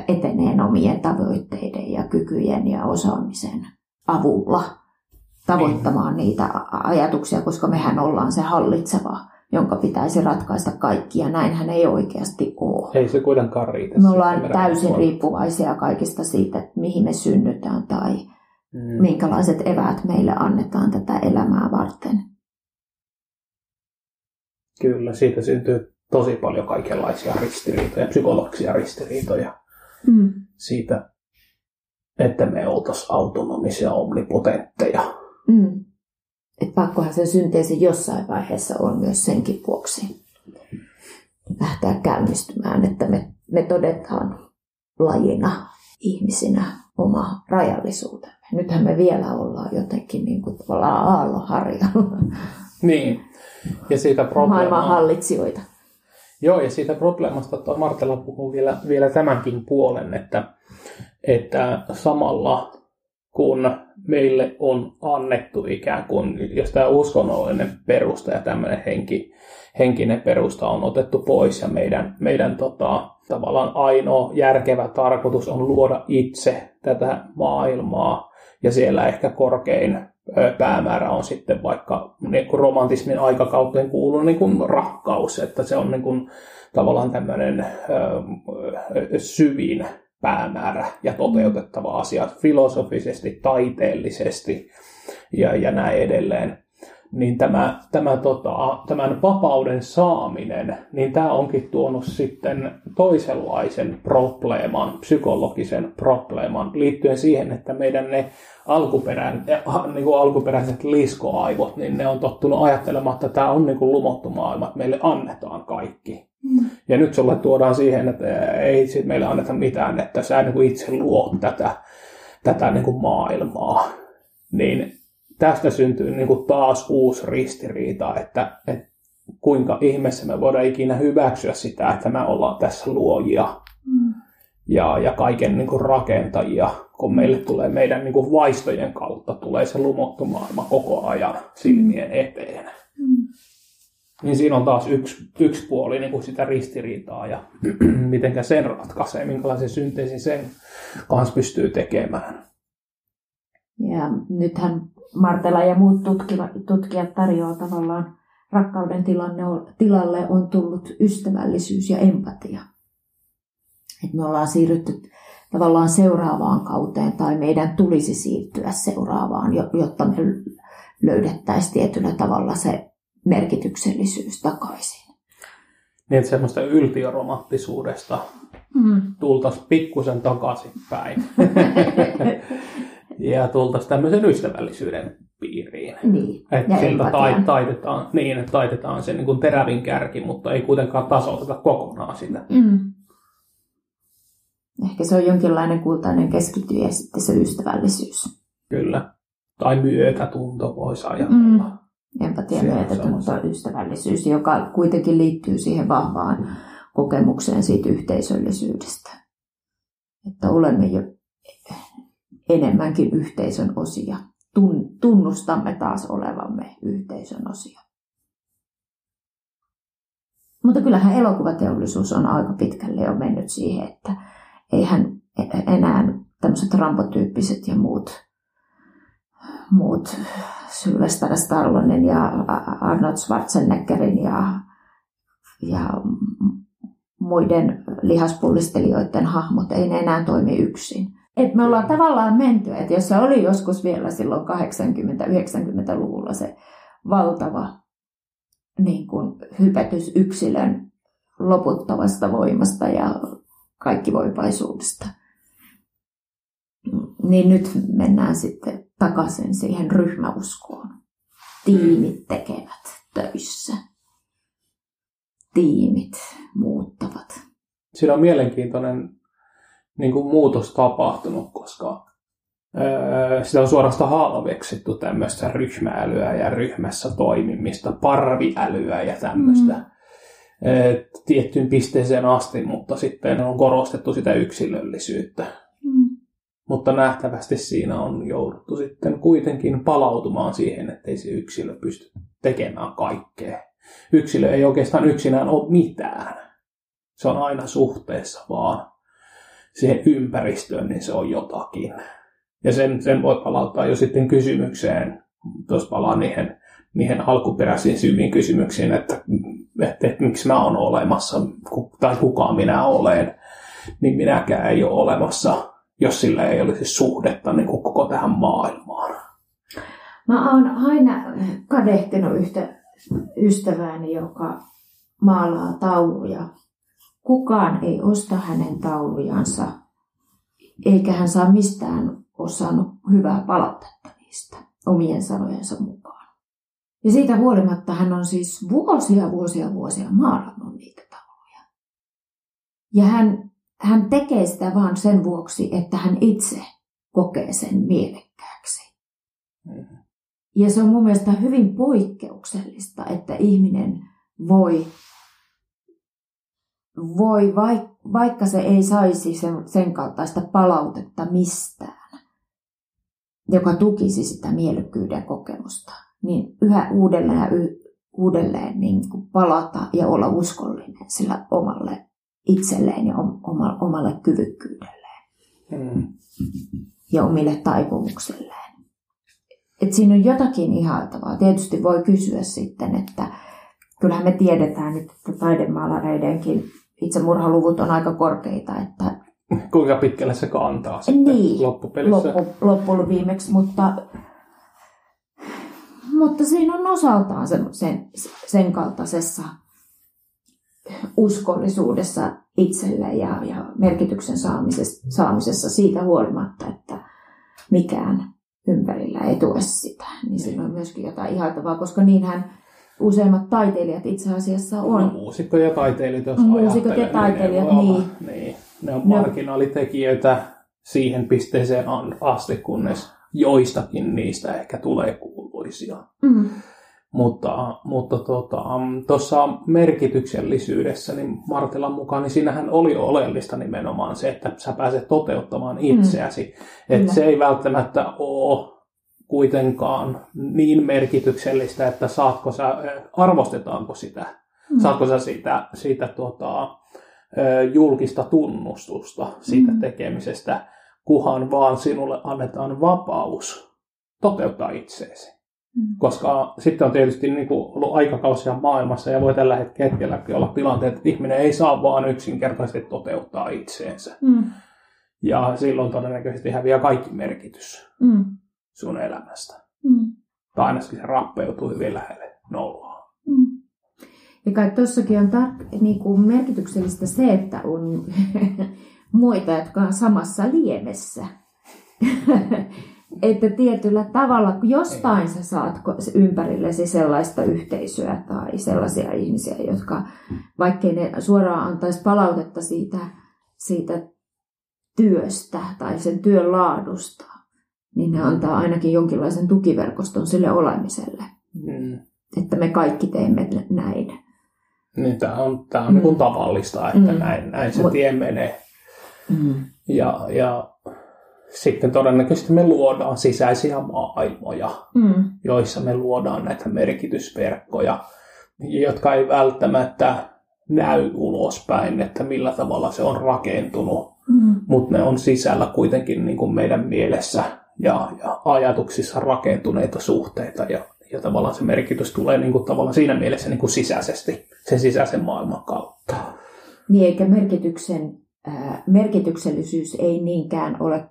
eteneen omien tavoitteiden ja kykyjen ja osaamisen avulla tavoittamaan niitä ajatuksia, koska mehän ollaan se hallitseva, jonka pitäisi ratkaista kaikki, ja näinhän ei oikeasti ole. Ei se kuitenkaan riitä. Me ollaan täysin riippuvaisia kaikista siitä, että mihin me synnytään tai mm. minkälaiset eväät meille annetaan tätä elämää varten. Kyllä, siitä syntyy tosi paljon kaikenlaisia ristiriitoja, psykologisia ristiriitoja. Mm. Siitä, että me oltaisiin autonomisia omnipotentteja. Mm. Et pakkohan se synteesi jossain vaiheessa on myös senkin vuoksi lähteä käynnistymään, että me, me todetaan lajina, ihmisinä oma rajallisuutemme. Nythän me vielä ollaan jotenkin niin kuin tavallaan aalloharjalla. Niin. Ja siitä probleema... Maailman hallitsijoita. Joo, ja siitä probleemasta tuo Martela puhuu vielä, vielä tämänkin puolen, että, että samalla kun meille on annettu ikään kuin, jos tämä uskonnollinen perusta ja tämmöinen henki, henkinen perusta on otettu pois ja meidän, meidän tota, tavallaan ainoa järkevä tarkoitus on luoda itse tätä maailmaa ja siellä ehkä korkein päämäärä on sitten vaikka niin kuin romantismin aikakauteen kuuluu niin kuin rakkaus, että se on niin kuin, tavallaan tämmöinen syvin päämäärä ja toteutettava asia filosofisesti, taiteellisesti ja, ja näin edelleen niin tämä, tämä tota, tämän vapauden saaminen, niin tämä onkin tuonut sitten toisenlaisen probleeman, psykologisen probleeman, liittyen siihen, että meidän ne alkuperän, niin kuin alkuperäiset liskoaivot, niin ne on tottunut ajattelemaan, että tämä on niin kuin lumottu maailma, että meille annetaan kaikki. Mm. Ja nyt sulle tuodaan siihen, että ei sit meille anneta mitään, että sä niin kuin itse luot tätä, tätä niin kuin maailmaa. Niin tästä syntyy niin kuin taas uusi ristiriita, että, että kuinka ihmeessä me voidaan ikinä hyväksyä sitä, että me ollaan tässä luojia mm. ja, ja kaiken niin kuin rakentajia, kun meille tulee meidän niin kuin vaistojen kautta tulee se lumottu maailma koko ajan silmien eteen. Mm. niin siinä on taas yksi, yksi puoli niin kuin sitä ristiriitaa ja miten sen ratkaisee, minkälaisen synteesin sen kanssa pystyy tekemään. Ja nythän Martela ja muut tutkivat, tutkijat tarjoaa tavallaan rakkauden tilanne on, tilalle on tullut ystävällisyys ja empatia. Et me ollaan siirrytty tavallaan seuraavaan kauteen tai meidän tulisi siirtyä seuraavaan, jotta me löydettäisiin tietyllä tavalla se merkityksellisyys takaisin. Niin, että semmoista yltiöromanttisuudesta mm. tultaisiin pikkusen takaisinpäin. ja tultaisiin tämmöisen ystävällisyyden piiriin. Niin, että sieltä tai, taitetaan, niin, että taitetaan se niin kuin terävin kärki, mutta ei kuitenkaan tasoiteta kokonaan sitä. Mm. Ehkä se on jonkinlainen kultainen keskityö ja sitten se ystävällisyys. Kyllä. Tai myötätunto voisi ajatella. Mm. Empatia, myötätunto, ystävällisyys, joka kuitenkin liittyy siihen vahvaan kokemukseen siitä yhteisöllisyydestä. Että olemme jo enemmänkin yhteisön osia. Tunnustamme taas olevamme yhteisön osia. Mutta kyllähän elokuvateollisuus on aika pitkälle jo mennyt siihen, että eihän enää tämmöiset rampotyyppiset ja muut, muut Sylvester Stallonen ja Arnold Schwarzeneggerin ja, ja muiden lihaspullistelijoiden hahmot, ei ne enää toimi yksin. Et me ollaan tavallaan menty, että jos se oli joskus vielä silloin 80-90-luvulla se valtava niin kuin hypätys yksilön loputtavasta voimasta ja kaikkivoipaisuudesta, niin nyt mennään sitten takaisin siihen ryhmäuskoon. Tiimit tekevät töissä. Tiimit muuttavat. Siinä on mielenkiintoinen niin kuin muutos tapahtunut, koska öö, sitä on suorastaan halveksittu tämmöistä ryhmäälyä ja ryhmässä toimimista, parviälyä ja tämmöistä. Mm. tiettyyn pisteeseen asti, mutta sitten on korostettu sitä yksilöllisyyttä. Mm. Mutta nähtävästi siinä on jouduttu sitten kuitenkin palautumaan siihen, että ei se yksilö pysty tekemään kaikkea. Yksilö ei oikeastaan yksinään ole mitään. Se on aina suhteessa vaan siihen ympäristöön, niin se on jotakin. Ja sen, sen voi palauttaa jo sitten kysymykseen, tuossa palaan niihin, niihin alkuperäisiin syviin kysymyksiin, että, että, että miksi mä oon olemassa, tai kuka minä olen, niin minäkään ei ole olemassa, jos sillä ei olisi suhdetta niin kuin koko tähän maailmaan. Mä oon aina kadehtinut yhtä ystävääni, joka maalaa tauluja Kukaan ei osta hänen taulujansa, eikä hän saa mistään osannut hyvää palautetta niistä omien sanojensa mukaan. Ja siitä huolimatta hän on siis vuosia, vuosia, vuosia maalannut niitä tauluja. Ja hän, hän tekee sitä vain sen vuoksi, että hän itse kokee sen mielekkääksi. Ja se on mun mielestä hyvin poikkeuksellista, että ihminen voi voi, vaikka se ei saisi sen, sen kaltaista palautetta mistään, joka tukisi sitä mielekkyyden kokemusta, niin yhä uudelleen ja y, uudelleen niin kuin palata ja olla uskollinen sillä omalle itselleen ja omalle kyvykkyydelleen mm. ja omille taipumukselleen. Et siinä on jotakin ihailtavaa. Tietysti voi kysyä sitten, että kyllähän me tiedetään, että taidemaalareidenkin itsemurhaluvut on aika korkeita. Että Kuinka pitkälle se kantaa sitten niin, loppupelissä? Loppu, loppujen viimeksi, mutta, mutta siinä on osaltaan sen, sen, sen kaltaisessa uskollisuudessa itselle ja, ja merkityksen saamisessa, saamisessa siitä huolimatta, että mikään ympärillä ei tue sitä. Niin siinä on myöskin jotain ihailtavaa, koska niinhän useimmat taiteilijat itse asiassa on. No, muusikko ja taiteilijat, jos Muusikot ja taiteilijat, niin. niin. niin. Ne on marginaalitekijöitä siihen pisteeseen asti, kunnes joistakin niistä ehkä tulee kuuluisia. Mm. Mutta, mutta tuossa tota, merkityksellisyydessä, niin Martelan mukaan, niin siinähän oli oleellista nimenomaan se, että sä pääset toteuttamaan itseäsi. Mm. Että se ei välttämättä ole kuitenkaan niin merkityksellistä, että saatko sä, arvostetaanko sitä, mm. saatko sä siitä, siitä tuota, julkista tunnustusta siitä mm. tekemisestä, kuhan vaan sinulle annetaan vapaus toteuttaa itseesi. Mm. Koska sitten on tietysti niin kuin ollut aikakausia maailmassa ja voi tällä hetkelläkin olla tilanteet, että ihminen ei saa vaan yksinkertaisesti toteuttaa itseensä. Mm. Ja silloin todennäköisesti häviää kaikki merkitys mm. Sun elämästä. Mm. Tai ainakin se rappeutuu hyvin lähelle nollaa. Mm. Ja kai tuossakin on tar- niinku merkityksellistä se, että on muita, jotka on samassa liemessä. että tietyllä tavalla, kun jostain sä saat ympärillesi sellaista yhteisöä tai sellaisia ihmisiä, jotka vaikkei ne suoraan antaisi palautetta siitä, siitä työstä tai sen työn laadusta, niin ne antaa ainakin jonkinlaisen tukiverkoston sille olemiselle. Mm. Että me kaikki teemme näin. Niin, tämä on, tämä on mm. niin tavallista, että mm. näin, näin se tie menee. Mm. Ja, ja sitten todennäköisesti me luodaan sisäisiä maailmoja, mm. joissa me luodaan näitä merkitysverkkoja, jotka ei välttämättä näy ulospäin, että millä tavalla se on rakentunut, mm. mutta ne on sisällä kuitenkin niin kuin meidän mielessä ja, ja ajatuksissa rakentuneita suhteita ja, ja tavallaan se merkitys tulee niin kuin tavallaan siinä mielessä niin kuin sisäisesti, sen sisäisen maailman kautta. Niin eikä merkityksen merkityksellisyys ei niinkään ole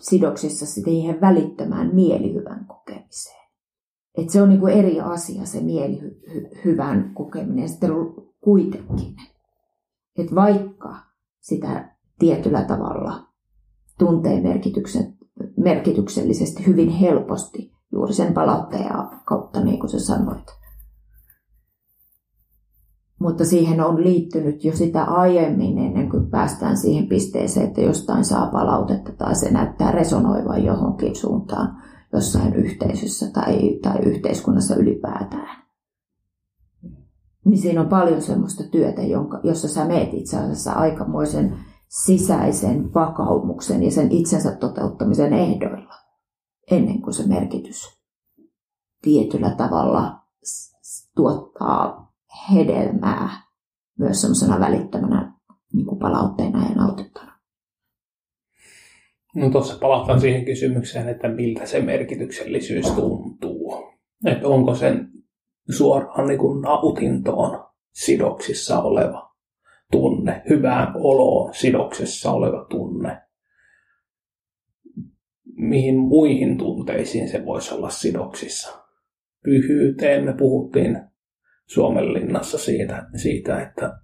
sidoksissa siihen välittömään mielihyvän kokemiseen. Et se on niinku eri asia se mielihyvän kokeminen sitten kuitenkin. Et vaikka sitä tietyllä tavalla tuntee merkityksen, merkityksellisesti hyvin helposti juuri sen palautteen kautta, niin kuin sä sanoit, mutta siihen on liittynyt jo sitä aiemmin ennen kuin päästään siihen pisteeseen, että jostain saa palautetta tai se näyttää resonoivan johonkin suuntaan jossain yhteisössä tai, tai yhteiskunnassa ylipäätään. Niin siinä on paljon semmoista työtä, jonka, jossa sä meet itse asiassa aikamoisen sisäisen vakaumuksen ja sen itsensä toteuttamisen ehdoilla, ennen kuin se merkitys tietyllä tavalla tuottaa hedelmää myös semmoisena välittömänä niin kuin palautteena ja nautettuna. No tuossa palataan siihen kysymykseen, että miltä se merkityksellisyys tuntuu. Että onko sen suoraan niin kuin nautintoon sidoksissa oleva tunne, hyvään oloon sidoksessa oleva tunne. Mihin muihin tunteisiin se voisi olla sidoksissa? Pyhyyteen me puhuttiin Suomen linnassa siitä, siitä, että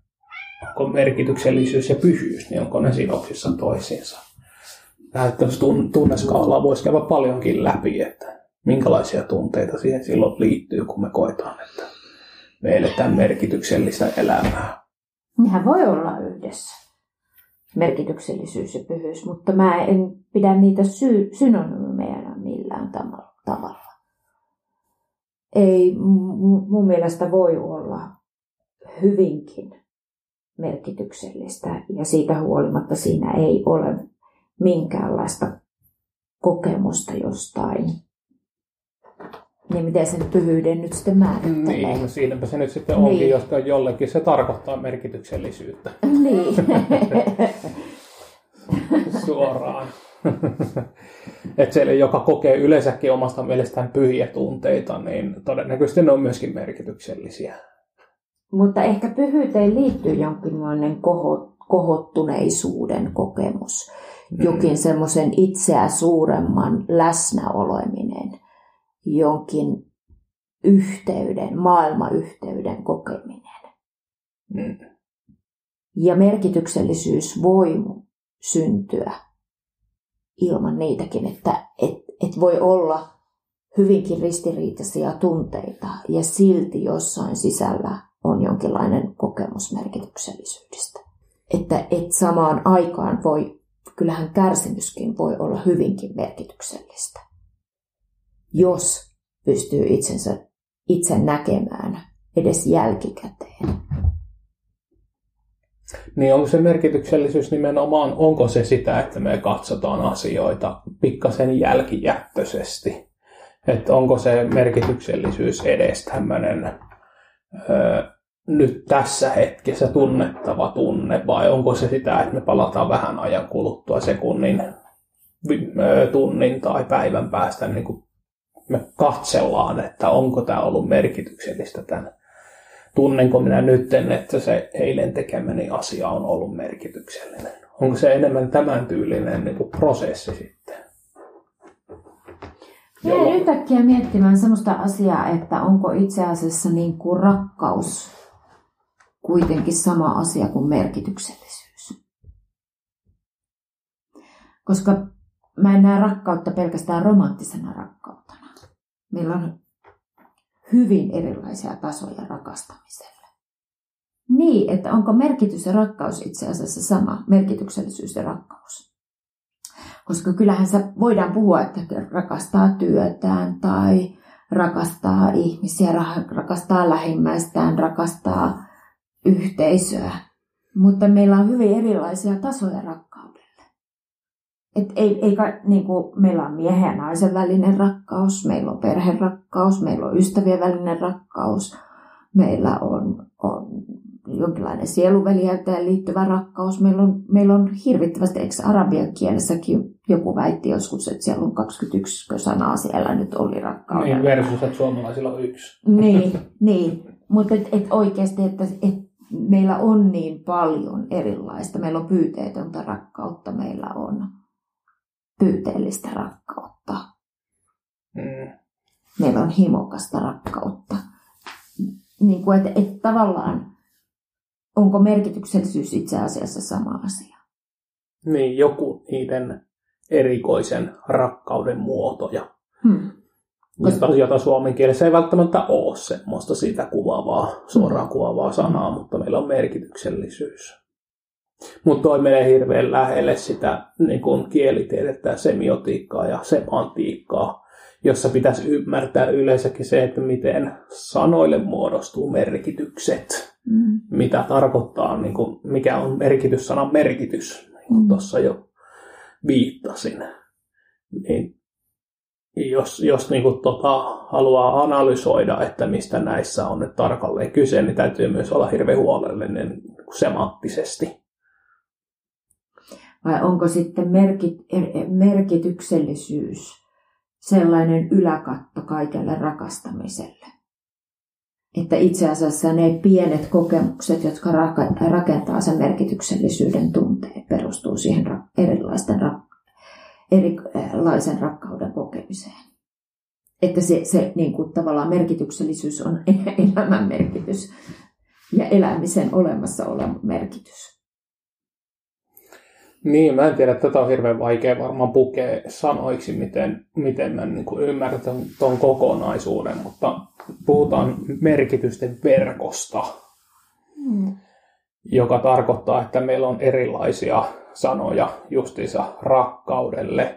onko merkityksellisyys ja pyhyys, niin onko ne sidoksissa toisiinsa. Tunneskaalaa voisi käydä paljonkin läpi, että minkälaisia tunteita siihen silloin liittyy, kun me koetaan, että me eletään merkityksellistä elämää. Nehän voi olla yhdessä, merkityksellisyys ja pyhyys, mutta mä en pidä niitä sy- synonyymeina millään tavalla ei mun mielestä voi olla hyvinkin merkityksellistä ja siitä huolimatta siinä ei ole minkäänlaista kokemusta jostain. Niin miten sen pyhyyden nyt sitten määrittelee? Niin, no siinäpä se nyt sitten onkin, niin. joska jollekin se tarkoittaa merkityksellisyyttä. Niin. Suoraan. että siellä, joka kokee yleensäkin omasta mielestään pyhiä tunteita, niin todennäköisesti ne on myöskin merkityksellisiä. Mutta ehkä pyhyyteen liittyy jonkinlainen koho, kohottuneisuuden kokemus, mm. jokin semmoisen itseä suuremman läsnäoleminen, jonkin yhteyden, maailmayhteyden kokeminen. Mm. Ja merkityksellisyys voi syntyä ilman niitäkin, että et, et voi olla hyvinkin ristiriitaisia tunteita ja silti jossain sisällä on jonkinlainen kokemus merkityksellisyydestä. Että et samaan aikaan voi, kyllähän kärsimyskin voi olla hyvinkin merkityksellistä, jos pystyy itsensä itse näkemään edes jälkikäteen niin onko se merkityksellisyys nimenomaan, onko se sitä, että me katsotaan asioita pikkasen jälkijättöisesti? Että onko se merkityksellisyys edes tämmöinen nyt tässä hetkessä tunnettava tunne, vai onko se sitä, että me palataan vähän ajan kuluttua sekunnin, tunnin tai päivän päästä, niin kuin me katsellaan, että onko tämä ollut merkityksellistä tämän. Tunnenko minä nyt, että se eilen tekemäni asia on ollut merkityksellinen? Onko se enemmän tämän tyylinen niin kuin prosessi sitten? Jäin yhtäkkiä miettimään sellaista asiaa, että onko itse asiassa niin kuin rakkaus kuitenkin sama asia kuin merkityksellisyys. Koska mä en näe rakkautta pelkästään romanttisena rakkautena. Meillä on hyvin erilaisia tasoja rakastamiselle. Niin, että onko merkitys ja rakkaus itse asiassa sama, merkityksellisyys ja rakkaus. Koska kyllähän se voidaan puhua, että rakastaa työtään tai rakastaa ihmisiä, rakastaa lähimmäistään, rakastaa yhteisöä. Mutta meillä on hyvin erilaisia tasoja rakkaudelle. Et ei, ei, niin kuin, meillä on miehen ja naisen välinen rakkaus, meillä on perherakkaus, meillä on ystävien välinen rakkaus, meillä on, on jonkinlainen sieluveljeyteen liittyvä rakkaus. Meillä on, meillä on hirvittävästi, eikö arabian kielessäkin joku väitti joskus, että siellä on 21 sanaa siellä nyt oli rakkauden. Niin, versus, että suomalaisilla on yksi. Niin, niin. mutta et, et oikeasti, että et meillä on niin paljon erilaista. Meillä on pyyteetöntä rakkautta, meillä on pyyteellistä rakkautta. Mm. Meillä on himokasta rakkautta. Niin kuin, että, että tavallaan onko merkityksellisyys itse asiassa sama asia? Niin, joku niiden erikoisen rakkauden muotoja. Hmm. Koska... Jota suomen kielessä ei välttämättä ole semmoista siitä kuvaavaa, suoraan hmm. kuvaavaa sanaa, mutta meillä on merkityksellisyys. Mutta toi menee hirveän lähelle sitä niin kuin kielitiedettä, semiotiikkaa ja semantiikkaa, jossa pitäisi ymmärtää yleensäkin se, että miten sanoille muodostuu merkitykset, mm. mitä tarkoittaa, niin kuin, mikä on merkityssanan merkitys, niin kuin mm. tuossa jo viittasin. Niin jos, jos niin kuin, tota, haluaa analysoida, että mistä näissä on nyt tarkalleen kyse, niin täytyy myös olla hirveän huolellinen niin semanttisesti. Vai onko sitten merkit, merkityksellisyys sellainen yläkatto kaikelle rakastamiselle? Että itse asiassa ne pienet kokemukset, jotka rakentaa sen merkityksellisyyden tunteen, perustuu siihen erilaisten erilaisen rakkauden kokemiseen. Että se, se niin kuin tavallaan merkityksellisyys on elämän merkitys ja elämisen olemassa olevan merkitys. Niin, mä en tiedä, että tätä on hirveän vaikea varmaan pukea sanoiksi, miten, miten mä niin ymmärrän tuon kokonaisuuden, mutta puhutaan merkitysten verkosta, hmm. joka tarkoittaa, että meillä on erilaisia sanoja justiinsa rakkaudelle.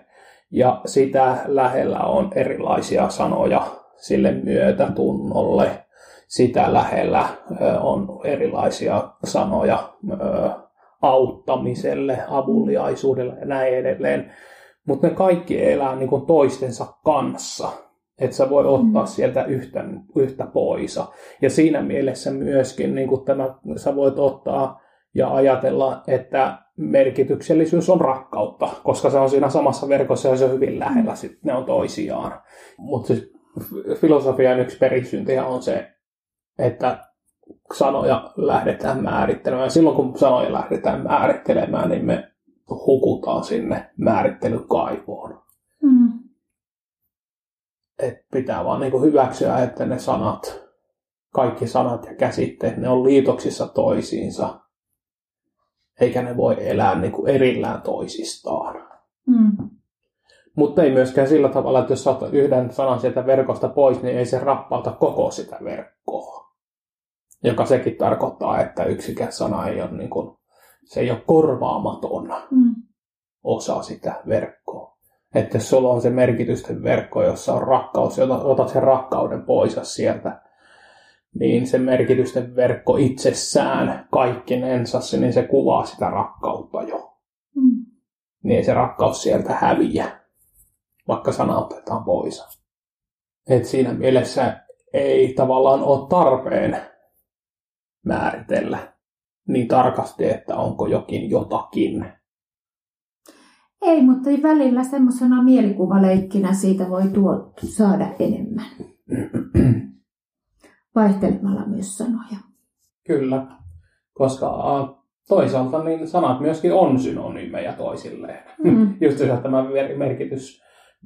Ja sitä lähellä on erilaisia sanoja sille myötätunnolle. Sitä lähellä on erilaisia sanoja auttamiselle, avuliaisuudelle ja näin edelleen. Mutta ne kaikki elää niin kuin toistensa kanssa. Että sä voi ottaa mm. sieltä yhtä, yhtä poisa. Ja siinä mielessä myöskin niin kuin tämä, sä voit ottaa ja ajatella, että merkityksellisyys on rakkautta, koska se on siinä samassa verkossa ja se on hyvin lähellä, mm. sit ne on toisiaan. Mutta siis filosofian yksi perisyntiä on se, että sanoja lähdetään määrittelemään. Silloin kun sanoja lähdetään määrittelemään, niin me hukutaan sinne määrittelykaivoon. Mm. Et pitää vaan niinku hyväksyä, että ne sanat, kaikki sanat ja käsitteet, ne on liitoksissa toisiinsa eikä ne voi elää niin kuin erillään toisistaan. Mm. Mutta ei myöskään sillä tavalla, että jos saat yhden sanan sieltä verkosta pois, niin ei se rappauta koko sitä verkkoa. Joka sekin tarkoittaa, että yksikään sana ei ole, niin kuin, se ei ole korvaamaton mm. osa sitä verkkoa. Että jos sulla on se merkitysten verkko, jossa on rakkaus, ja otat sen rakkauden pois sieltä, niin se merkitysten verkko itsessään kaikkinensa, niin se kuvaa sitä rakkautta jo. Mm. Niin ei se rakkaus sieltä häviä, vaikka sana otetaan pois. Et siinä mielessä ei tavallaan ole tarpeen määritellä niin tarkasti, että onko jokin jotakin. Ei, mutta välillä semmoisena mielikuvaleikkinä siitä voi tuo, saada enemmän. Vaihtelemalla myös sanoja. Kyllä, koska toisaalta niin sanat myöskin on synonyymejä toisilleen. Mm. Just tämä merkitys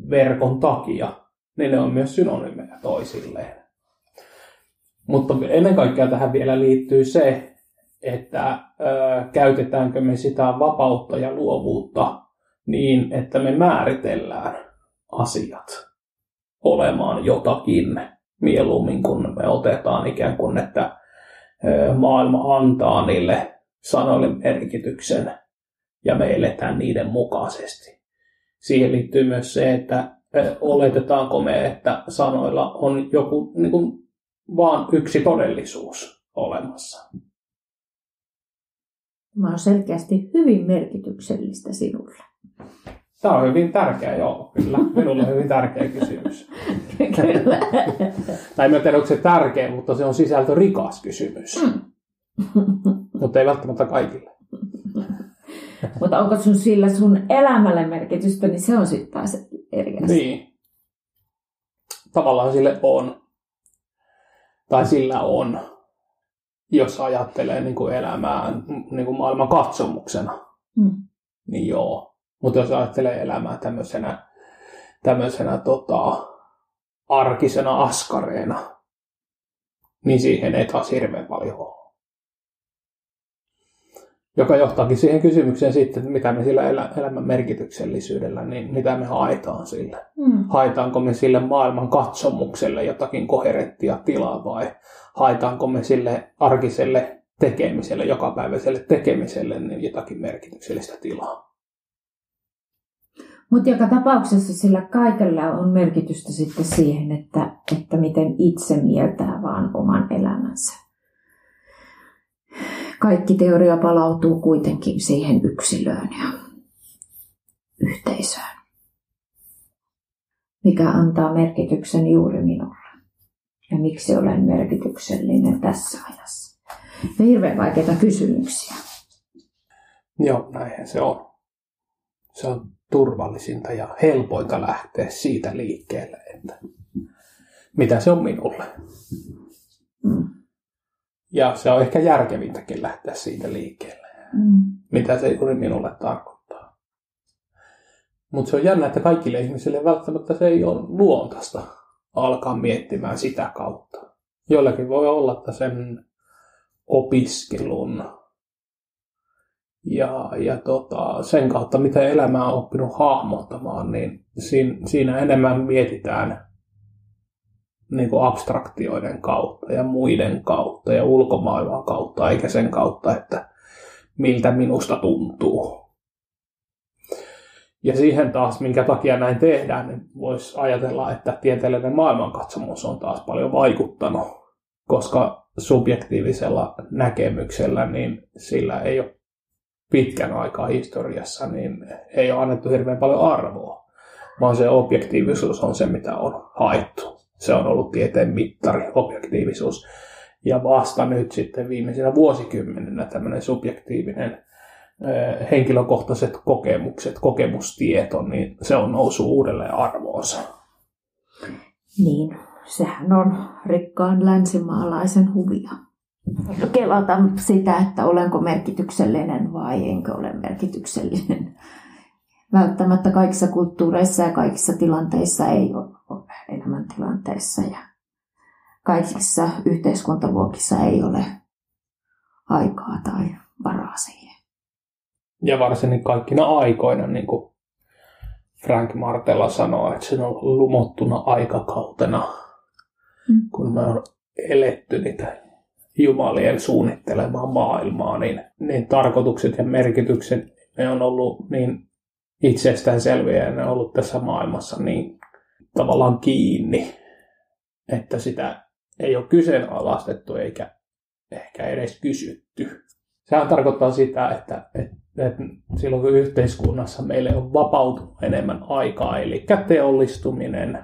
verkon takia, niin ne on myös synonyymejä toisilleen. Mutta ennen kaikkea tähän vielä liittyy se, että ö, käytetäänkö me sitä vapautta ja luovuutta niin, että me määritellään asiat olemaan jotakin mieluummin, kun me otetaan ikään kuin, että ö, maailma antaa niille sanoille merkityksen ja me eletään niiden mukaisesti. Siihen liittyy myös se, että oletetaanko me, että sanoilla on joku niin kuin, vaan yksi todellisuus olemassa. Tämä on selkeästi hyvin merkityksellistä sinulle. Tämä on hyvin tärkeä, joo, kyllä. Minulle on hyvin tärkeä kysymys. kyllä. tai en tiedä, onko se tärkeä, mutta se on sisältö rikas kysymys. Mm. mutta ei välttämättä kaikille. mutta onko sun sillä sun elämälle merkitystä, niin se on sitten taas eri asia. Niin. Tavallaan sille on. Tai sillä on jos ajattelee niin kuin elämää niin kuin maailman katsomuksena, mm. niin joo. Mutta jos ajattelee elämää tämmöisenä, tämmöisenä tota, arkisena askareena, niin siihen ei taas hirveän paljon ole joka johtaakin siihen kysymykseen sitten, että mitä me sillä elämän merkityksellisyydellä, niin mitä me haetaan sille. Mm. Haetaanko me sille maailman katsomukselle jotakin koherenttia tilaa vai haetaanko me sille arkiselle tekemiselle, jokapäiväiselle tekemiselle niin jotakin merkityksellistä tilaa. Mutta joka tapauksessa sillä kaikella on merkitystä sitten siihen, että, että miten itse mieltää vaan oman elämänsä kaikki teoria palautuu kuitenkin siihen yksilöön ja yhteisöön, mikä antaa merkityksen juuri minulle ja miksi olen merkityksellinen tässä ajassa. Ja hirveän vaikeita kysymyksiä. Joo, näinhän se on. Se on turvallisinta ja helpointa lähteä siitä liikkeelle, että mitä se on minulle. Mm. Ja se on ehkä järkevintäkin lähteä siitä liikkeelle. Mm. Mitä se juuri minulle tarkoittaa. Mutta se on jännä, että kaikille ihmisille välttämättä se ei ole luontaista alkaa miettimään sitä kautta. Jollakin voi olla, että sen opiskelun ja, ja tota, sen kautta, mitä elämää on oppinut hahmottamaan, niin siinä, siinä enemmän mietitään niin kuin abstraktioiden kautta ja muiden kautta ja ulkomaailman kautta, eikä sen kautta, että miltä minusta tuntuu. Ja siihen taas, minkä takia näin tehdään, niin voisi ajatella, että tieteellinen maailmankatsomus on taas paljon vaikuttanut, koska subjektiivisella näkemyksellä, niin sillä ei ole pitkän aikaa historiassa, niin ei ole annettu hirveän paljon arvoa, vaan se objektiivisuus on se, mitä on haettu. Se on ollut tieteen mittari, objektiivisuus. Ja vasta nyt sitten viimeisenä vuosikymmenenä tämmöinen subjektiivinen henkilökohtaiset kokemukset, kokemustieto, niin se on noussut uudelleen arvoonsa. Niin, sehän on rikkaan länsimaalaisen huvia. Kelata sitä, että olenko merkityksellinen vai enkö ole merkityksellinen. Välttämättä kaikissa kulttuureissa ja kaikissa tilanteissa ei ole elämäntilanteissa ja kaikissa yhteiskuntaluokissa ei ole aikaa tai varaa siihen. Ja varsinkin kaikkina aikoina, niin kuin Frank Martella sanoo, että se on lumottuna aikakautena, mm. kun me on eletty niitä jumalien suunnittelemaa maailmaa, niin, niin tarkoitukset ja merkitykset ne on ollut niin itsestäänselviä ja ne on ollut tässä maailmassa niin tavallaan kiinni, että sitä ei ole kyseenalaistettu eikä ehkä edes kysytty. Sehän tarkoittaa sitä, että, että, että silloin kun yhteiskunnassa meille on vapautunut enemmän aikaa, eli teollistuminen,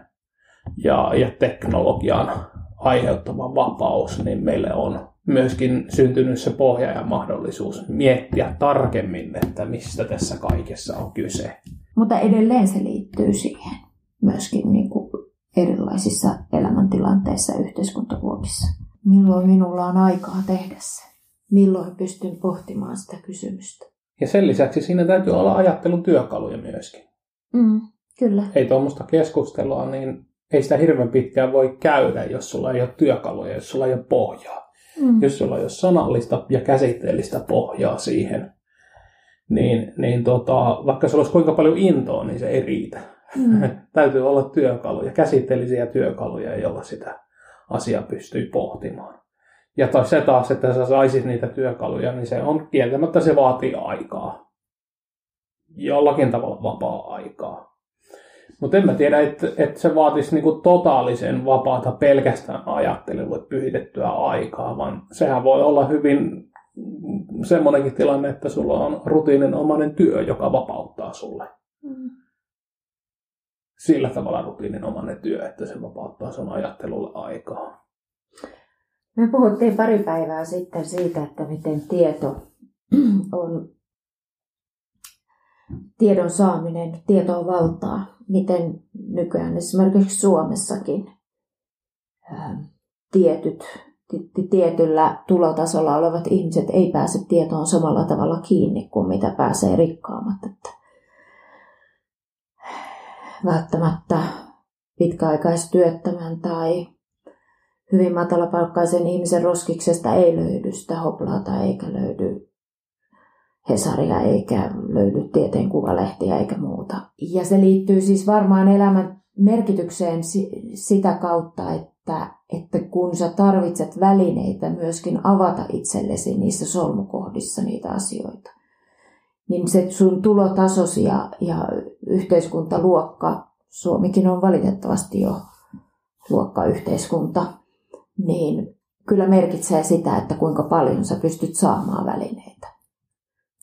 ja, ja teknologian aiheuttama vapaus, niin meille on myöskin syntynyt se pohja ja mahdollisuus miettiä tarkemmin, että mistä tässä kaikessa on kyse. Mutta edelleen se liittyy siihen myöskin niin kuin erilaisissa elämäntilanteissa ja yhteiskuntavuokissa. Milloin minulla on aikaa tehdä se? Milloin pystyn pohtimaan sitä kysymystä? Ja sen lisäksi siinä täytyy olla ajattelun työkaluja myöskin. Mm, kyllä. Ei tuommoista keskustelua, niin ei sitä hirveän pitkään voi käydä, jos sulla ei ole työkaluja, jos sulla ei ole pohjaa. Mm. Jos sulla ei ole sanallista ja käsitteellistä pohjaa siihen, niin, niin tota, vaikka sulla olisi kuinka paljon intoa, niin se ei riitä. Mm. Täytyy olla työkaluja, käsitteellisiä työkaluja, joilla sitä asiaa pystyy pohtimaan. Ja toi se taas, että sä saisit niitä työkaluja, niin se on kieltämättä se vaatii aikaa. Jollakin tavalla vapaa-aikaa. Mutta en mä tiedä, että, että se vaatisi niinku totaalisen vapaata pelkästään ajattelulle pyhitettyä aikaa, vaan sehän voi olla hyvin semmoinenkin tilanne, että sulla on rutiininomainen työ, joka vapauttaa sulle. Mm. Sillä tavalla rutiininomainen työ, että se vapauttaa sun ajattelulle aikaa. Me puhuttiin pari päivää sitten siitä, että miten tieto on tiedon saaminen, tietoa valtaa, miten nykyään esimerkiksi Suomessakin tietyt, tietyllä tulotasolla olevat ihmiset ei pääse tietoon samalla tavalla kiinni kuin mitä pääsee rikkaammat. Että välttämättä pitkäaikaistyöttömän tai hyvin matalapalkkaisen ihmisen roskiksesta ei löydy sitä hoplaata eikä löydy Hesaria eikä löydy tieteen kuvalehtiä eikä muuta. Ja se liittyy siis varmaan elämän merkitykseen sitä kautta, että, että kun sä tarvitset välineitä myöskin avata itsellesi niissä solmukohdissa niitä asioita, niin se sun tulotasosi ja, ja yhteiskuntaluokka, Suomikin on valitettavasti jo luokkayhteiskunta, niin kyllä merkitsee sitä, että kuinka paljon sä pystyt saamaan välineitä.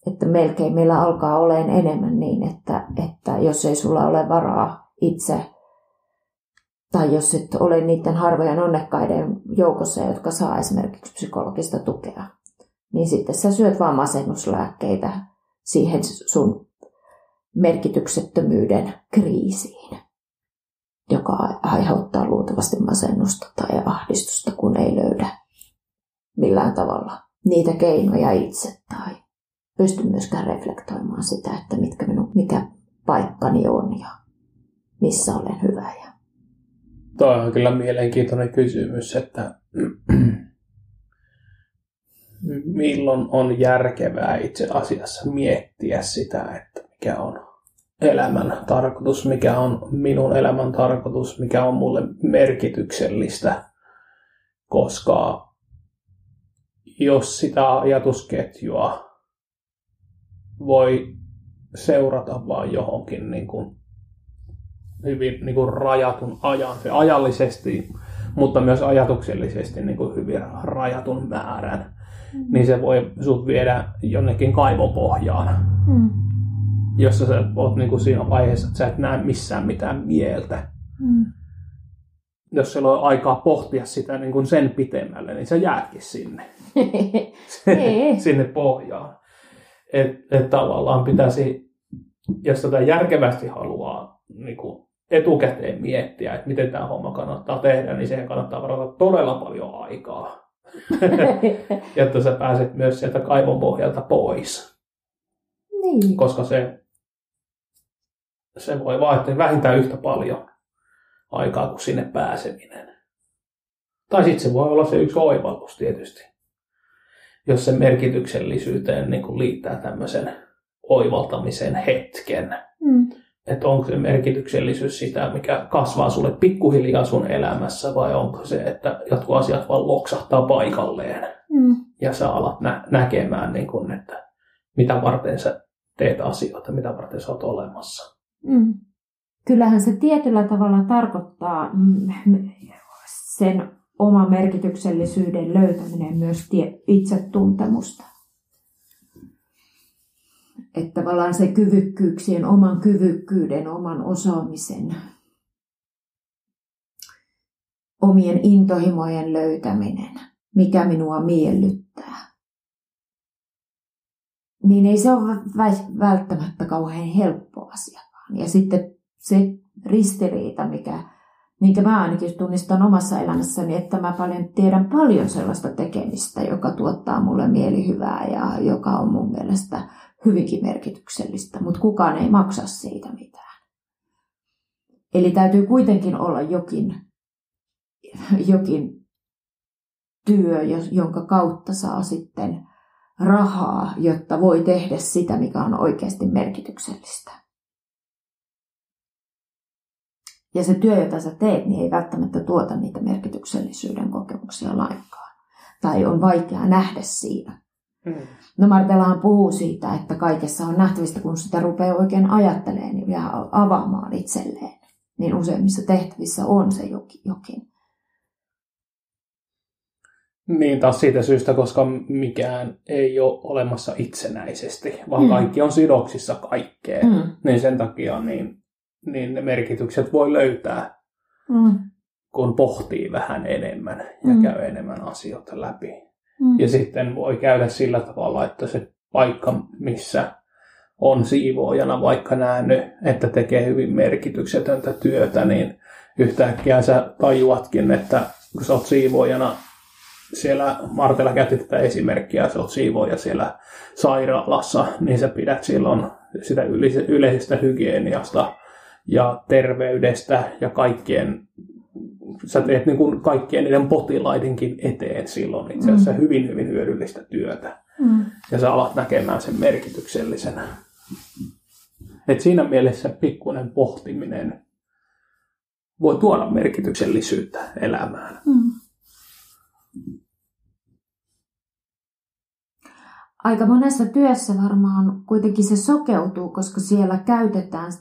Että melkein meillä alkaa olemaan enemmän niin, että, että jos ei sulla ole varaa itse, tai jos et ole niiden harvojen onnekkaiden joukossa, jotka saa esimerkiksi psykologista tukea, niin sitten sä syöt vaan masennuslääkkeitä siihen sun merkityksettömyyden kriisiin joka aiheuttaa luultavasti masennusta tai ahdistusta, kun ei löydä millään tavalla niitä keinoja itse tai pysty myöskään reflektoimaan sitä, että mitkä minun, mikä paikkani on ja missä olen hyvä. Ja... Tuo on kyllä mielenkiintoinen kysymys, että milloin on järkevää itse asiassa miettiä sitä, että mikä on elämän tarkoitus, mikä on minun elämän tarkoitus, mikä on mulle merkityksellistä, koska jos sitä ajatusketjua voi seurata vain johonkin niin kuin hyvin niin kuin rajatun ajan, se ajallisesti, mutta myös ajatuksellisesti niin kuin hyvin rajatun määrän, mm. niin se voi sut viedä jonnekin kaivopohjaan. Mm jossa sä oot niin kuin siinä vaiheessa, että sä et näe missään mitään mieltä. Mm. Jos sulla on aikaa pohtia sitä niin kuin sen pitemmälle, niin sä jäätkin sinne. sinne pohjaan. Että et tavallaan pitäisi, jos tätä järkevästi haluaa niin kuin etukäteen miettiä, että miten tämä homma kannattaa tehdä, niin siihen kannattaa varata todella paljon aikaa. jotta sä pääset myös sieltä kaivon pohjalta pois. Niin. Koska se se voi vaatia vähintään yhtä paljon aikaa kuin sinne pääseminen. Tai sitten se voi olla se yksi oivallus tietysti, jos se merkityksellisyyteen niin kuin liittää tämmöisen oivaltamisen hetken. Mm. Että onko se merkityksellisyys sitä, mikä kasvaa sulle pikkuhiljaa sun elämässä, vai onko se, että jotkut asiat vaan loksahtaa paikalleen. Mm. Ja sä alat nä- näkemään, niin kun, että mitä varten sä teet asioita, mitä varten sä oot olemassa. Mm. Kyllähän se tietyllä tavalla tarkoittaa sen oman merkityksellisyyden löytäminen myös itsetuntemusta. Että tavallaan se kyvykkyyksien, oman kyvykkyyden, oman osaamisen omien intohimojen löytäminen, mikä minua miellyttää, niin ei se ole välttämättä kauhean helppo asia. Ja sitten se ristiriita, mikä, minkä mä ainakin tunnistan omassa elämässäni, että mä paljon tiedän paljon sellaista tekemistä, joka tuottaa mulle mielihyvää ja joka on mun mielestä hyvinkin merkityksellistä, mutta kukaan ei maksa siitä mitään. Eli täytyy kuitenkin olla jokin, jokin työ, jonka kautta saa sitten rahaa, jotta voi tehdä sitä, mikä on oikeasti merkityksellistä. Ja se työ, jota sä teet, niin ei välttämättä tuota niitä merkityksellisyyden kokemuksia lainkaan. Tai on vaikea nähdä siinä. Hmm. No Martellahan puhuu siitä, että kaikessa on nähtävistä, kun sitä rupeaa oikein ajattelemaan ja avaamaan itselleen. Niin useimmissa tehtävissä on se jokin. Niin taas siitä syystä, koska mikään ei ole olemassa itsenäisesti, vaan mm. kaikki on sidoksissa kaikkeen. Mm. Niin sen takia niin, niin ne merkitykset voi löytää, mm. kun pohtii vähän enemmän ja mm. käy enemmän asioita läpi. Mm. Ja sitten voi käydä sillä tavalla, että se paikka, missä on siivoojana vaikka nähnyt, että tekee hyvin merkityksetöntä työtä, niin yhtäkkiä sä tajuatkin, että kun sä oot siivoojana siellä Martella käytti tätä esimerkkiä, sä oot siivoja siellä sairaalassa, niin sä pidät silloin sitä yleisestä hygieniasta ja terveydestä ja kaikkien, sä teet niin kuin kaikkien niiden potilaidenkin eteen silloin itse asiassa mm. hyvin, hyvin hyödyllistä työtä. Mm. Ja sä alat näkemään sen merkityksellisenä. Et siinä mielessä pikkuinen pohtiminen voi tuoda merkityksellisyyttä elämään. Mm. aika monessa työssä varmaan kuitenkin se sokeutuu, koska siellä käytetään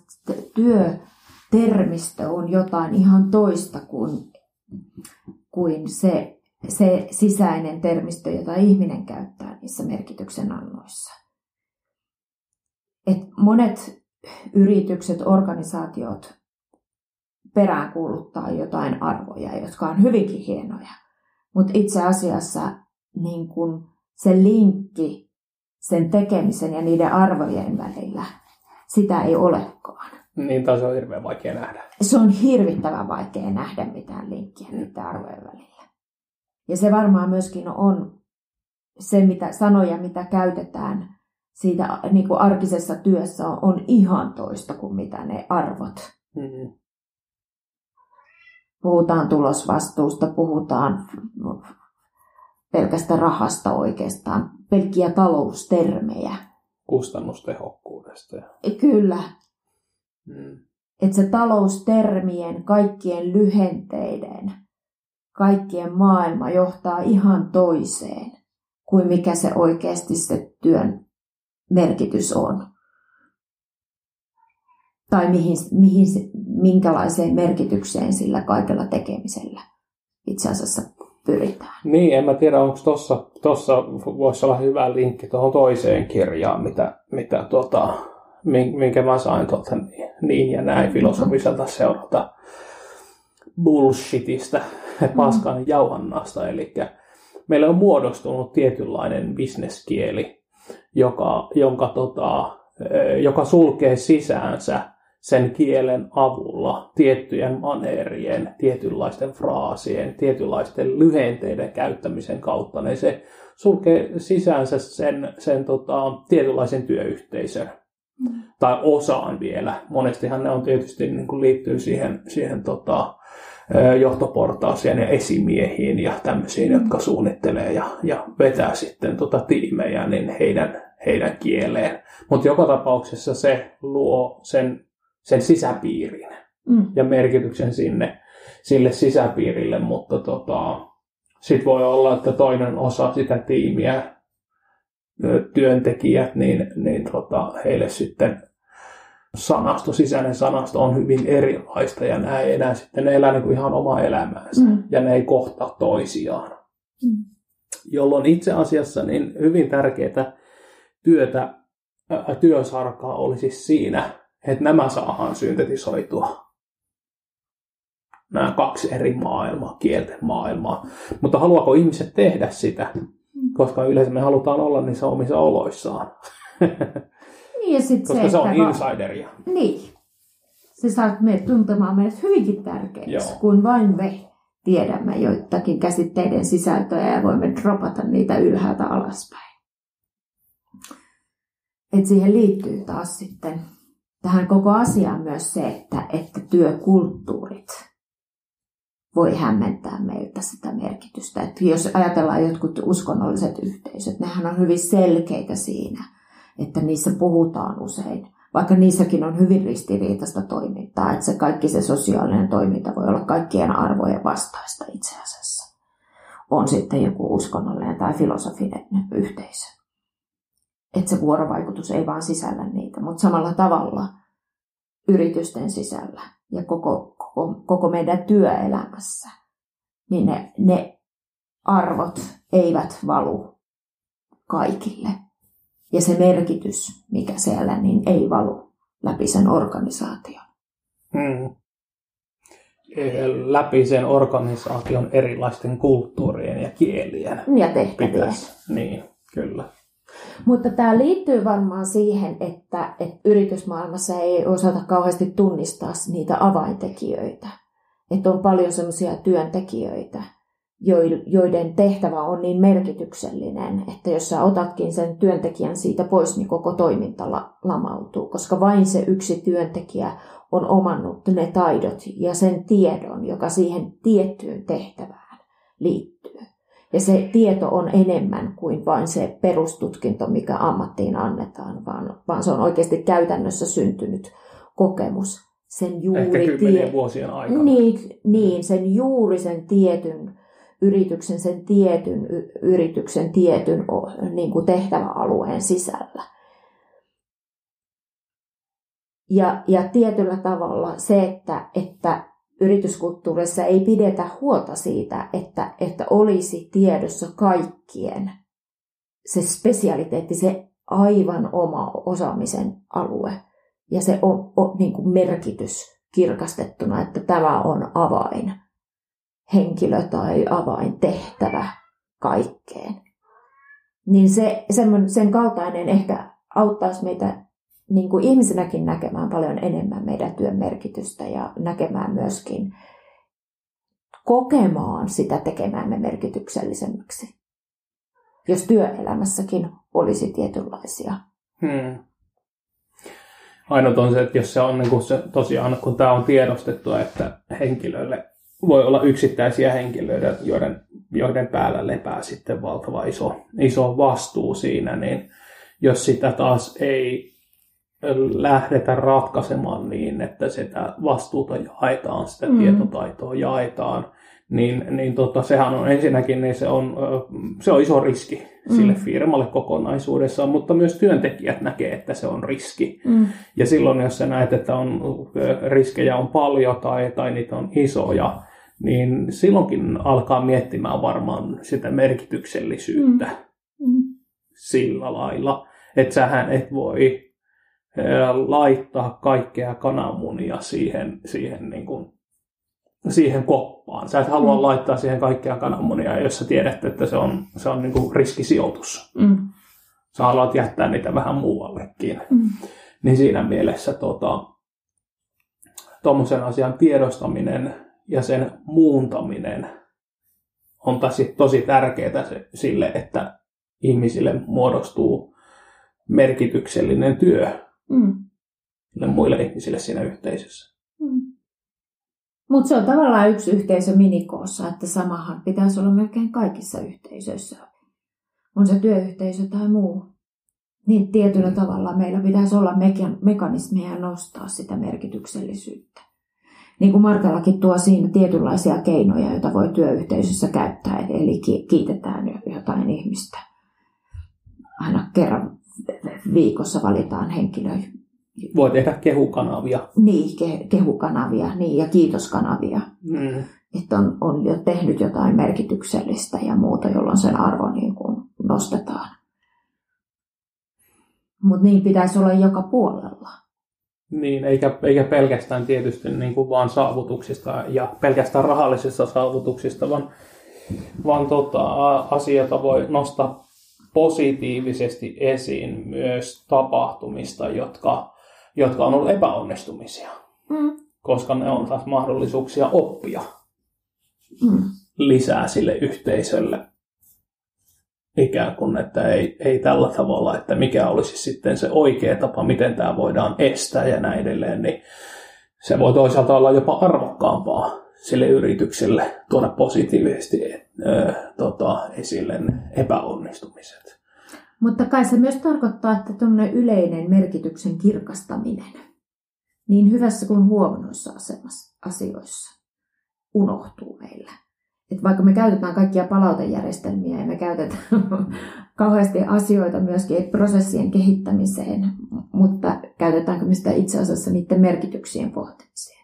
työtermistö on jotain ihan toista kuin, kuin se, se sisäinen termistö, jota ihminen käyttää niissä merkityksen annoissa. Et monet yritykset, organisaatiot peräänkuuluttaa jotain arvoja, jotka on hyvinkin hienoja. Mutta itse asiassa niin kun se linkki sen tekemisen ja niiden arvojen välillä, sitä ei olekaan. Niin, tai se on hirveän vaikea nähdä. Se on hirvittävän vaikea nähdä mitään linkkiä mm. niiden arvojen välillä. Ja se varmaan myöskin on se mitä sanoja, mitä käytetään siitä niin kuin arkisessa työssä on, on ihan toista kuin mitä ne arvot. Mm-hmm. Puhutaan tulosvastuusta, puhutaan pelkästä rahasta oikeastaan, pelkkiä taloustermejä. Kustannustehokkuudesta. Kyllä. Mm. Että se taloustermien, kaikkien lyhenteiden, kaikkien maailma johtaa ihan toiseen kuin mikä se oikeasti se työn merkitys on. Tai mihin, mihin, minkälaiseen merkitykseen sillä kaikella tekemisellä itse asiassa pyritään. Niin, en mä tiedä, onko tuossa tossa voisi olla hyvä linkki tuohon toiseen kirjaan, mitä, mitä tuota, minkä mä sain tuota, niin ja näin filosofiselta seurata bullshitista, mm. paskan jauhannasta. Eli meillä on muodostunut tietynlainen bisneskieli, joka, jonka, tota, joka sulkee sisäänsä sen kielen avulla tiettyjen maneerien, tietynlaisten fraasien, tietynlaisten lyhenteiden käyttämisen kautta, niin se sulkee sisäänsä sen, sen tota, tietynlaisen työyhteisön mm. Tai osaan vielä. Monestihan ne on tietysti niin kuin liittyy siihen, siihen tota, johtoportaaseen ja esimiehiin ja tämmöisiin, mm. jotka suunnittelee ja, ja vetää sitten tota tiimejä niin heidän, heidän kieleen. Mutta joka tapauksessa se luo sen sen sisäpiirin mm. ja merkityksen sinne, sille sisäpiirille, mutta tota, sitten voi olla, että toinen osa sitä tiimiä, työntekijät, niin, niin tota, heille sitten sanasto, sisäinen sanasto on hyvin erilaista ja nämä ei enää sitten ne elää niin kuin ihan omaa elämäänsä mm. ja ne ei kohtaa toisiaan. Mm. Jolloin itse asiassa niin hyvin tärkeää työtä, työsarkaa olisi siinä, että nämä saadaan syntetisoitua. nämä kaksi eri maailmaa, kielten maailmaa. Mutta haluaako ihmiset tehdä sitä? Koska yleensä me halutaan olla niissä omissa oloissaan. Niin, ja sit Koska se, se on insideria. Niin. Se saa meidät tuntemaan meidät hyvinkin tärkeiksi, Joo. kun vain me tiedämme joitakin käsitteiden sisältöjä ja voimme dropata niitä ylhäältä alaspäin. Et siihen liittyy taas sitten tähän koko asiaan myös se, että, että työkulttuurit voi hämmentää meiltä sitä merkitystä. Että jos ajatellaan jotkut uskonnolliset yhteisöt, nehän on hyvin selkeitä siinä, että niissä puhutaan usein, vaikka niissäkin on hyvin ristiriitaista toimintaa, että se kaikki se sosiaalinen toiminta voi olla kaikkien arvojen vastaista itse asiassa. On sitten joku uskonnollinen tai filosofinen yhteisö. Että se vuorovaikutus ei vaan sisällä niitä, mutta samalla tavalla yritysten sisällä ja koko, koko, koko meidän työelämässä, niin ne, ne arvot eivät valu kaikille. Ja se merkitys, mikä siellä, niin ei valu läpi sen organisaation. Hmm. Läpi sen organisaation erilaisten kulttuurien ja kielien. Ja tehtäviä. Pitäisi. Niin, kyllä. Mutta tämä liittyy varmaan siihen, että, että yritysmaailmassa ei osata kauheasti tunnistaa niitä avaintekijöitä. Että on paljon sellaisia työntekijöitä, joiden tehtävä on niin merkityksellinen, että jos sä otatkin sen työntekijän siitä pois, niin koko toiminta lamautuu, koska vain se yksi työntekijä on omannut ne taidot ja sen tiedon, joka siihen tiettyyn tehtävään liittyy. Ja se tieto on enemmän kuin vain se perustutkinto, mikä ammattiin annetaan, vaan, vaan se on oikeasti käytännössä syntynyt kokemus. Sen juuri Ehkä kymmenien tie- vuosien aikana. Niin, niin, sen juuri sen tietyn yrityksen, sen tietyn yrityksen tietyn niin kuin tehtäväalueen sisällä. Ja, ja tietyllä tavalla se, että, että yrityskulttuurissa ei pidetä huolta siitä, että, että olisi tiedossa kaikkien se spesialiteetti, se aivan oma osaamisen alue ja se on, on, niin kuin merkitys kirkastettuna, että tämä on avain henkilö tai avaintehtävä kaikkeen. Niin se, sen kaltainen ehkä auttaisi meitä niin kuin ihmisenäkin näkemään paljon enemmän meidän työn merkitystä ja näkemään myöskin kokemaan sitä tekemäämme merkityksellisemmäksi. Jos työelämässäkin olisi tietynlaisia. Hmm. Ainut on se, että jos se on niin kuin se, tosiaan, kun tämä on tiedostettu, että henkilöille voi olla yksittäisiä henkilöitä, joiden, joiden päällä lepää sitten valtava iso, iso vastuu siinä, niin jos sitä taas ei lähdetä ratkaisemaan niin, että sitä vastuuta jaetaan, sitä mm. tietotaitoa jaetaan, niin, niin tota, sehän on ensinnäkin niin se on, se on iso riski mm. sille firmalle kokonaisuudessaan, mutta myös työntekijät näkee, että se on riski. Mm. Ja silloin, jos sä näet, että on, riskejä on paljon tai, tai niitä on isoja, niin silloinkin alkaa miettimään varmaan sitä merkityksellisyyttä mm. Mm. sillä lailla, että sähän et voi laittaa kaikkea kananmunia siihen, siihen, niin kuin, siihen koppaan. Sä et halua mm. laittaa siihen kaikkea kananmunia, jos sä tiedät, että se on, se on niin kuin riskisijoitus. Mm. Sä haluat jättää niitä vähän muuallekin. Mm. Niin siinä mielessä tuommoisen tota, asian tiedostaminen ja sen muuntaminen on tosi, tosi tärkeää sille, että ihmisille muodostuu merkityksellinen työ mm. muille ihmisille siinä yhteisössä. Mm. Mutta se on tavallaan yksi yhteisö minikoossa, että samahan pitäisi olla melkein kaikissa yhteisöissä. On se työyhteisö tai muu. Niin tietyllä mm. tavalla meillä pitäisi olla mekanismeja nostaa sitä merkityksellisyyttä. Niin kuin Martalakin tuo siinä tietynlaisia keinoja, joita voi työyhteisössä käyttää, eli kiitetään jotain ihmistä. Aina kerran viikossa valitaan henkilö. Voi tehdä kehukanavia. Niin, ke, kehukanavia niin, ja kiitoskanavia. Mm. Että on, on jo tehnyt jotain merkityksellistä ja muuta, jolloin sen arvo niin kuin nostetaan. Mutta niin pitäisi olla joka puolella. Niin, eikä, eikä pelkästään tietysti niin kuin vaan saavutuksista ja pelkästään rahallisista saavutuksista, vaan, vaan tota, asioita voi nostaa positiivisesti esiin myös tapahtumista, jotka, jotka on ollut epäonnistumisia, Mm. koska ne on taas mahdollisuuksia oppia Mm. lisää sille yhteisölle. Ikään kuin, että ei, ei tällä tavalla, että mikä olisi sitten se oikea tapa, miten tämä voidaan estää ja näin edelleen, niin se voi toisaalta olla jopa arvokkaampaa sille yritykselle tuoda positiivisesti ö, tota, esille ne epäonnistumiset. Mutta kai se myös tarkoittaa, että tuommoinen yleinen merkityksen kirkastaminen niin hyvässä kuin huonoissa asemassa, asioissa unohtuu meillä. Et vaikka me käytetään kaikkia palautejärjestelmiä ja me käytetään kauheasti asioita myöskin prosessien kehittämiseen, mutta käytetäänkö me sitä itse asiassa niiden merkityksien pohtimiseen?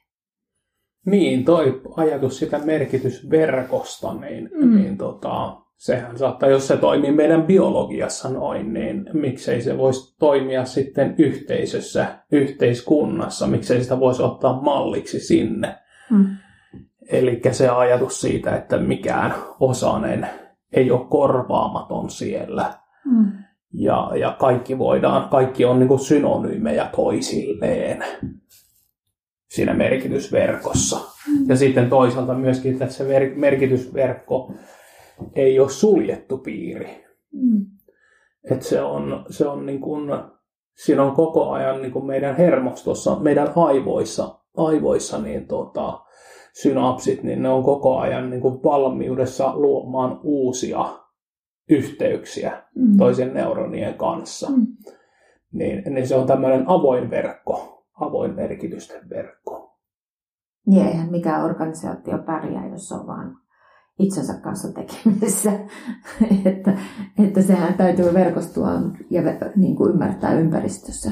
Niin, toi ajatus sitä merkitysverkosta, niin, Mm. niin tota, sehän saattaa, jos se toimii meidän biologiassa noin, niin miksei se voisi toimia sitten yhteisössä, yhteiskunnassa, miksei sitä voisi ottaa malliksi sinne. Mm. Eli se ajatus siitä, että mikään osanen ei ole korvaamaton siellä. Mm. Ja, ja kaikki voidaan, kaikki on niin synonyymejä toisilleen siinä merkitysverkossa. Ja sitten toisaalta myöskin, että se ver- merkitysverkko ei ole suljettu piiri. Mm. Että se on, se on niin kuin, siinä on koko ajan niin kuin meidän hermostossa, meidän aivoissa, aivoissa niin tota, synapsit, niin ne on koko ajan niin kuin valmiudessa luomaan uusia yhteyksiä Mm. toisen neuronien kanssa. Mm. Niin, niin se on tämmöinen avoin verkko, avoin merkitysten verkko. Niin eihän mikään organisaatio pärjää, jos on vaan itsensä kanssa tekemisissä. että, että sehän täytyy verkostua ja niin kuin ymmärtää ympäristössä,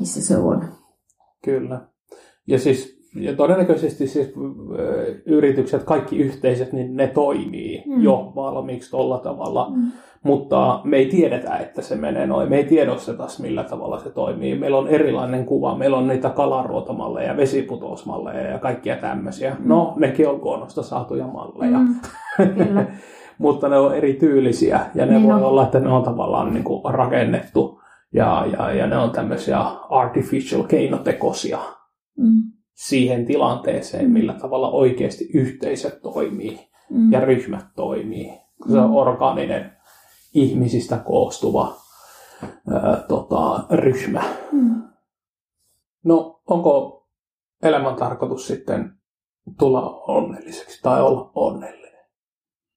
missä se on. Kyllä. Ja siis ja todennäköisesti siis yritykset, kaikki yhteisöt, niin ne toimii Mm. jo valmiiksi tuolla tavalla. Mm. Mutta me ei tiedetä, että se menee noin. Me ei tiedosteta, millä tavalla se toimii. Meillä on erilainen kuva. Meillä on niitä kalaruotamalleja, vesiputousmalleja ja kaikkia tämmöisiä. Mm. No, nekin on luonnosta saatuja malleja. Mm. Kyllä. mutta ne on erityylisiä ja ne Niin voi on. olla, että ne on tavallaan niin kuin rakennettu ja, ja, ja ne on tämmöisiä artificial keinotekoisia Mm. Siihen tilanteeseen, Mm. millä tavalla oikeasti yhteisöt toimii Mm. ja ryhmät toimii. Kun se on Mm. orgaaninen ihmisistä koostuva ää, tota, ryhmä. Mm. No, onko elämän tarkoitus sitten tulla onnelliseksi tai olla onnellinen?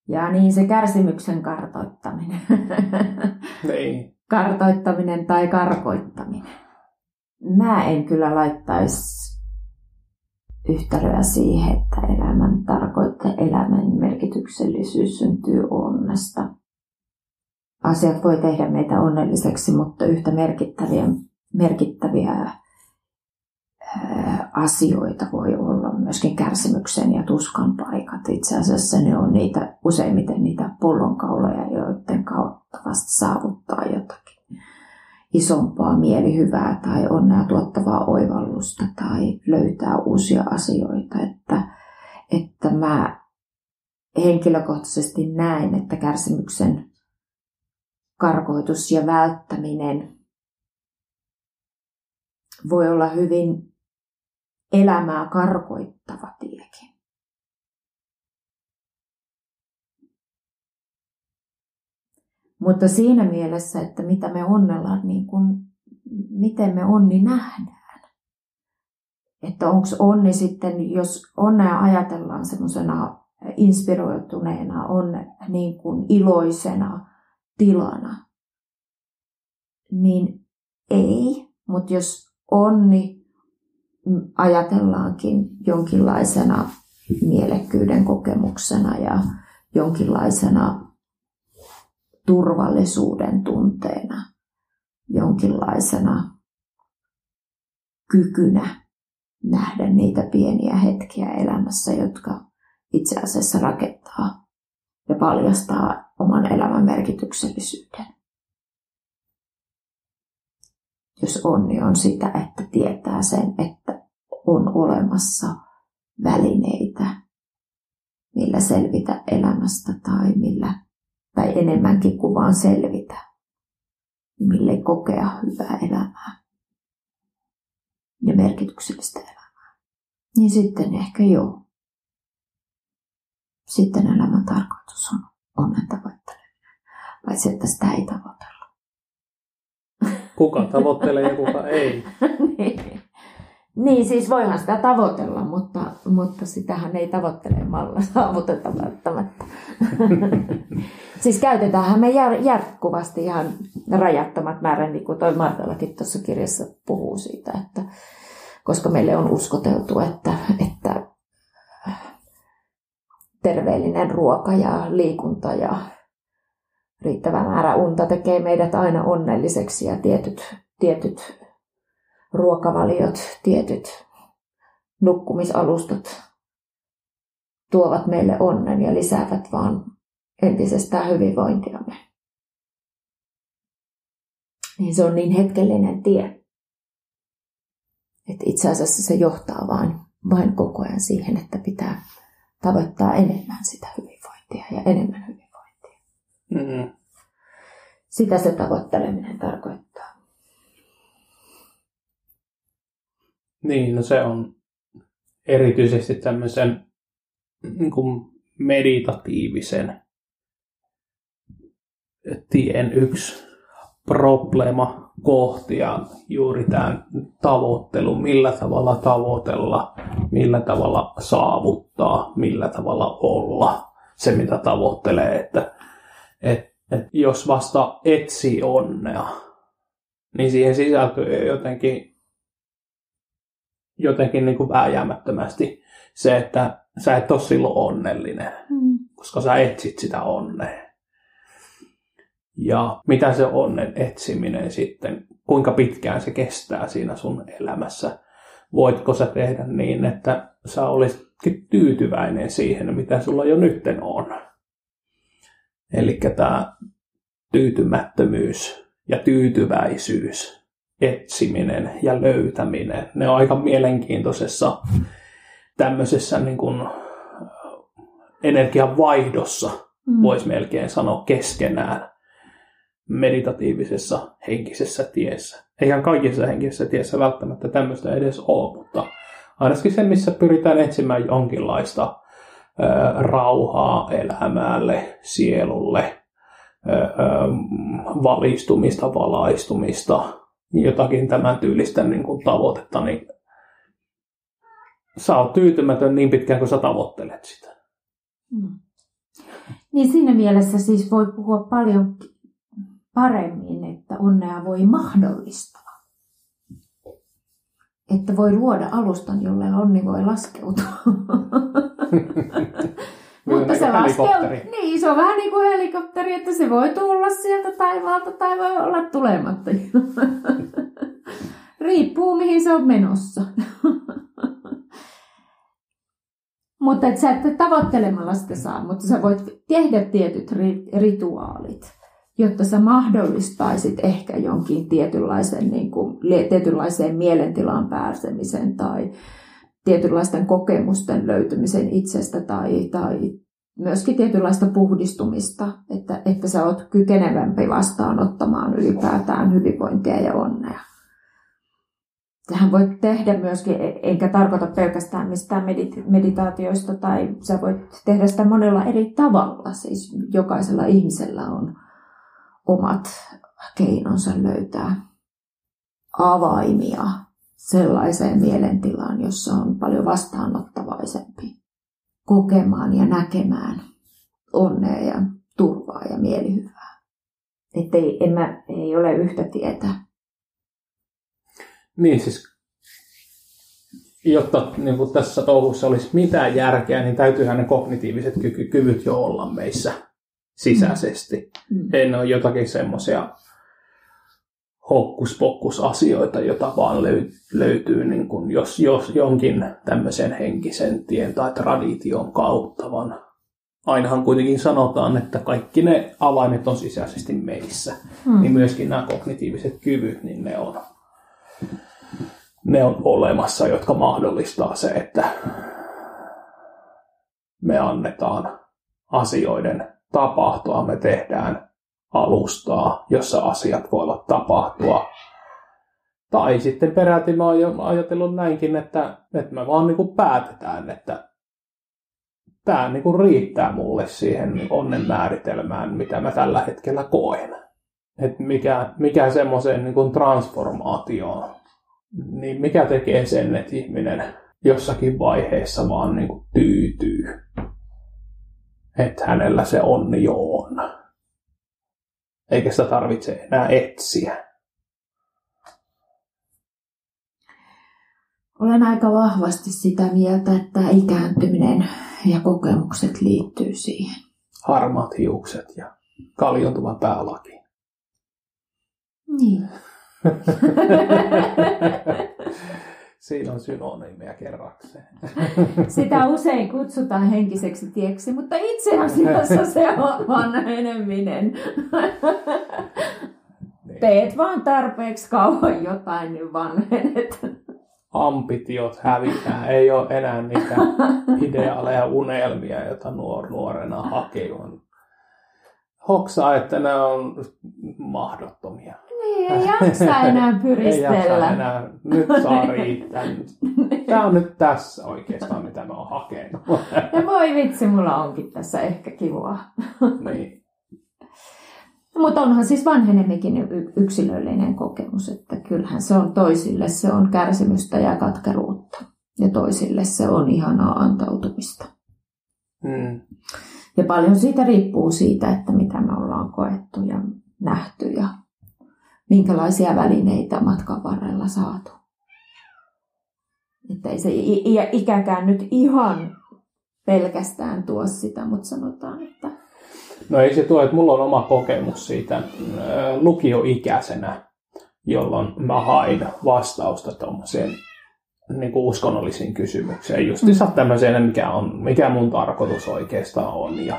Ja niin se kärsimyksen kartoittaminen. Niin. kartoittaminen tai karkoittaminen. Mä en kyllä laittaisi yhtälöä siihen, että elämän tarkoitta, elämän merkityksellisyys syntyy onnesta. Asiat voi tehdä meitä onnelliseksi, mutta yhtä merkittäviä, merkittäviä asioita voi olla myöskin kärsimyksen ja tuskan paikat. Itse asiassa ne on niitä, useimmiten niitä pullonkauloja, joiden kautta vasta saavuttaa jotakin isompaa mielihyvää tai onnea tuottavaa oivallusta tai löytää uusia asioita. Että, että mä henkilökohtaisesti näen, että kärsimyksen karkoitus ja välttäminen voi olla hyvin elämää karkoittava tiekin. Mutta siinä mielessä, että mitä me onnella, niin kun, miten me onni nähdään. Että onko onni sitten, jos onnea ajatellaan semmoisena inspiroituneena, on niin kuin iloisena tilana, niin ei. Mutta jos onni ajatellaankin jonkinlaisena mielekkyyden kokemuksena ja jonkinlaisena turvallisuuden tunteena, jonkinlaisena kykynä nähdä niitä pieniä hetkiä elämässä, jotka itse asiassa rakentaa ja paljastaa oman elämän merkityksellisyyden. jos onni on sitä, että tietää sen, että on olemassa välineitä, millä selvitä elämästä tai millä, tai enemmänkin kuin vaan selvitä, niin mille kokea hyvää elämää ja merkityksellistä elämää. Niin sitten ehkä joo. Sitten elämän tarkoitus on onnen tavoitteleminen, paitsi että sitä ei tavoitella. Kuka tavoittelee ja kuka ei. niin. Niin, siis voihan sitä tavoitella, mutta, mutta sitähän ei tavoittelemalla saavuteta välttämättä. siis käytetäänhän me jär, jatkuvasti ihan rajattomat määrät, niin kuin toi Martalakin tuossa kirjassa puhuu siitä, että koska meille on uskoteltu, että, että terveellinen ruoka ja liikunta ja riittävä määrä unta tekee meidät aina onnelliseksi ja tietyt, tietyt ruokavaliot, tietyt nukkumisalustat tuovat meille onnen ja lisäävät vaan entisestään hyvinvointiamme. Niin se on niin hetkellinen tie, että itse asiassa se johtaa vain, vain koko ajan siihen, että pitää tavoittaa enemmän sitä hyvinvointia ja enemmän hyvinvointia. Mm-hmm. Sitä se tavoitteleminen tarkoittaa. Niin, no se on erityisesti tämmöisen niin kuin meditatiivisen tien yksi probleema kohti ja juuri tämä tavoittelu, millä tavalla tavoitella, millä tavalla saavuttaa, millä tavalla olla se, mitä tavoittelee. Että, et, et jos vasta etsii onnea, niin siihen sisältyy jotenkin, jotenkin niin kuin vääjäämättömästi se, että sä et ole silloin onnellinen, mm. koska sä etsit sitä onnea ja mitä se onnen etsiminen sitten, kuinka pitkään se kestää siinä sun elämässä. Voitko sä tehdä niin, että sä olisitkin tyytyväinen siihen, mitä sulla jo nytten on. Eli tämä tyytymättömyys ja tyytyväisyys, etsiminen ja löytäminen, ne on aika mielenkiintoisessa tämmöisessä niin kuin energian vaihdossa, mm. voisi melkein sanoa keskenään meditatiivisessa henkisessä tiessä. Eihän kaikissa henkisessä tiessä välttämättä tämmöistä edes ole, mutta ainakin se, missä pyritään etsimään jonkinlaista ö, rauhaa elämälle, sielulle, ö, ö, valistumista, valaistumista, jotakin tämän tyylistä niin kuin tavoitetta, niin sä oot tyytymätön niin pitkään kuin sä tavoittelet sitä. Hmm. Niin siinä mielessä siis voi puhua paljon paremmin, että onnea voi mahdollistaa. Että voi luoda alustan, jolle onni voi laskeutua. Mutta se laskeutuu. Niin, se on vähän niin kuin helikopteri, että se voi tulla sieltä taivaalta tai voi olla tulematta. Riippuu mihin se on menossa. mutta et sä et tavoittelemalla sitä saa, mutta sä voit tehdä tietyt rituaalit jotta sä mahdollistaisit ehkä jonkin tietynlaisen, niin kuin, tietynlaiseen mielentilaan pääsemisen tai tietynlaisten kokemusten löytymisen itsestä tai, tai myöskin tietynlaista puhdistumista, että, että sä oot kykenevämpi vastaanottamaan ylipäätään hyvinvointia ja onnea. Tähän voit tehdä myöskin, enkä tarkoita pelkästään mistään meditaatioista, tai sä voit tehdä sitä monella eri tavalla. Siis jokaisella ihmisellä on omat keinonsa löytää avaimia sellaiseen mielentilaan, jossa on paljon vastaanottavaisempi kokemaan ja näkemään onnea ja turvaa ja mielihyvää. Että ei, en mä, ei ole yhtä tietä. Niin siis, jotta niin kuin tässä touhussa olisi mitään järkeä, niin täytyyhän ne kognitiiviset ky- kyvyt jo olla meissä sisäisesti. Mm. En ole jotakin semmoisia hokkuspokkusasioita, joita vaan löytyy niin kuin jos, jos jonkin tämmöisen henkisen tien tai tradition kautta, vaan ainahan kuitenkin sanotaan, että kaikki ne avaimet on sisäisesti meissä, mm. niin myöskin nämä kognitiiviset kyvyt, niin ne on ne on olemassa, jotka mahdollistaa se, että me annetaan asioiden tapahtua, me tehdään alustaa, jossa asiat voivat tapahtua. Tai sitten peräti mä oon ajatellut näinkin, että, että me vaan niin kuin päätetään, että tämä niin kuin riittää mulle siihen onnen määritelmään, mitä mä tällä hetkellä koen. Että mikä, mikä semmoiseen niin transformaatioon, niin mikä tekee sen, että ihminen jossakin vaiheessa vaan niin kuin tyytyy. Että hänellä se onni jo on. Eikä sitä tarvitse enää etsiä. Olen aika vahvasti sitä mieltä, että ikääntyminen ja kokemukset liittyy siihen. Harmaat hiukset ja kaljontuva päälaki. Niin. Siinä on synonyymiä kerrakseen. Sitä usein kutsutaan henkiseksi tieksi, mutta itse asiassa se on vanheneminen. Niin. Teet vaan tarpeeksi kauan jotain, niin vanhenet. Ambitiot hävitään. Ei ole enää niitä ideaaleja unelmia, joita nuor nuorena hakee. Hoksaa, että ne on mahdottomia. Niin, ei jaksa enää pyristellä. ei jaksa enää. Nyt saa riittää. Tämä on nyt tässä oikeastaan, mitä mä oon hakenut. ja voi vitsi, mulla onkin tässä ehkä kivua. niin. Mutta onhan siis vanhenemmekin yksilöllinen kokemus, että kyllähän se on toisille, se on kärsimystä ja katkeruutta. Ja toisille se on ihanaa antautumista. Mm. Ja paljon siitä riippuu siitä, että mitä me ollaan koettu ja nähty ja minkälaisia välineitä matkan varrella saatu. Että ei se ikäkään nyt ihan pelkästään tuo sitä, mutta sanotaan, että... No ei se tuo, että mulla on oma kokemus siitä lukioikäisenä, jolloin mä hain vastausta tuommoiseen niin kuin uskonnollisiin kysymyksiin. Justiinsa mm. tämmöiseen, mikä, on, mikä mun tarkoitus oikeastaan on. Ja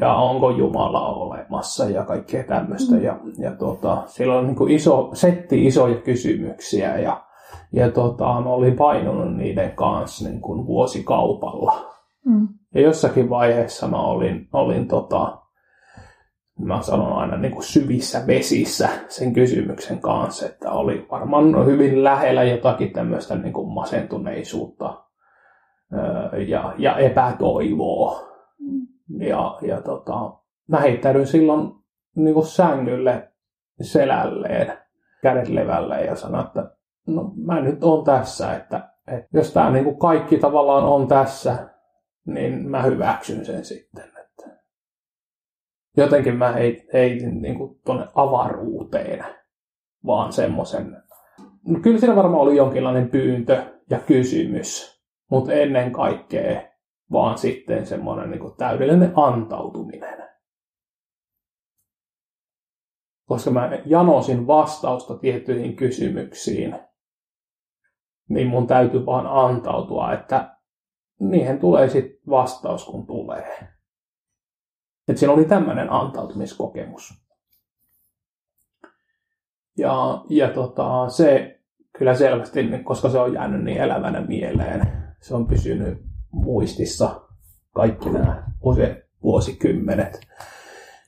ja onko Jumala olemassa ja kaikkea tämmöistä. Mm. Ja, ja tota, sillä on niin kuin iso, setti isoja kysymyksiä ja, ja tota, mä olin painunut niiden kanssa niin kuin vuosikaupalla. Mm. Ja jossakin vaiheessa mä olin, olin tota, mä sanon aina niin kuin syvissä vesissä sen kysymyksen kanssa, että oli varmaan hyvin lähellä jotakin tämmöistä niin kuin masentuneisuutta ja, ja epätoivoa. Ja, ja tota, mä heittäydyin silloin niin kuin sängylle selälleen, kädet levälle ja sanoin, että no mä nyt on tässä, että, että jos tämä niin kuin kaikki tavallaan on tässä, niin mä hyväksyn sen sitten. Että jotenkin mä heitin niin kuin tuonne avaruuteen vaan semmoisen. Kyllä siinä varmaan oli jonkinlainen pyyntö ja kysymys, mutta ennen kaikkea vaan sitten semmoinen niin täydellinen antautuminen. Koska mä janosin vastausta tiettyihin kysymyksiin, niin mun täytyy vaan antautua, että niihin tulee sitten vastaus, kun tulee. Et siinä oli tämmöinen antautumiskokemus. Ja, ja tota, se kyllä selvästi, koska se on jäänyt niin elävänä mieleen, se on pysynyt muistissa kaikki nämä useat vuosikymmenet,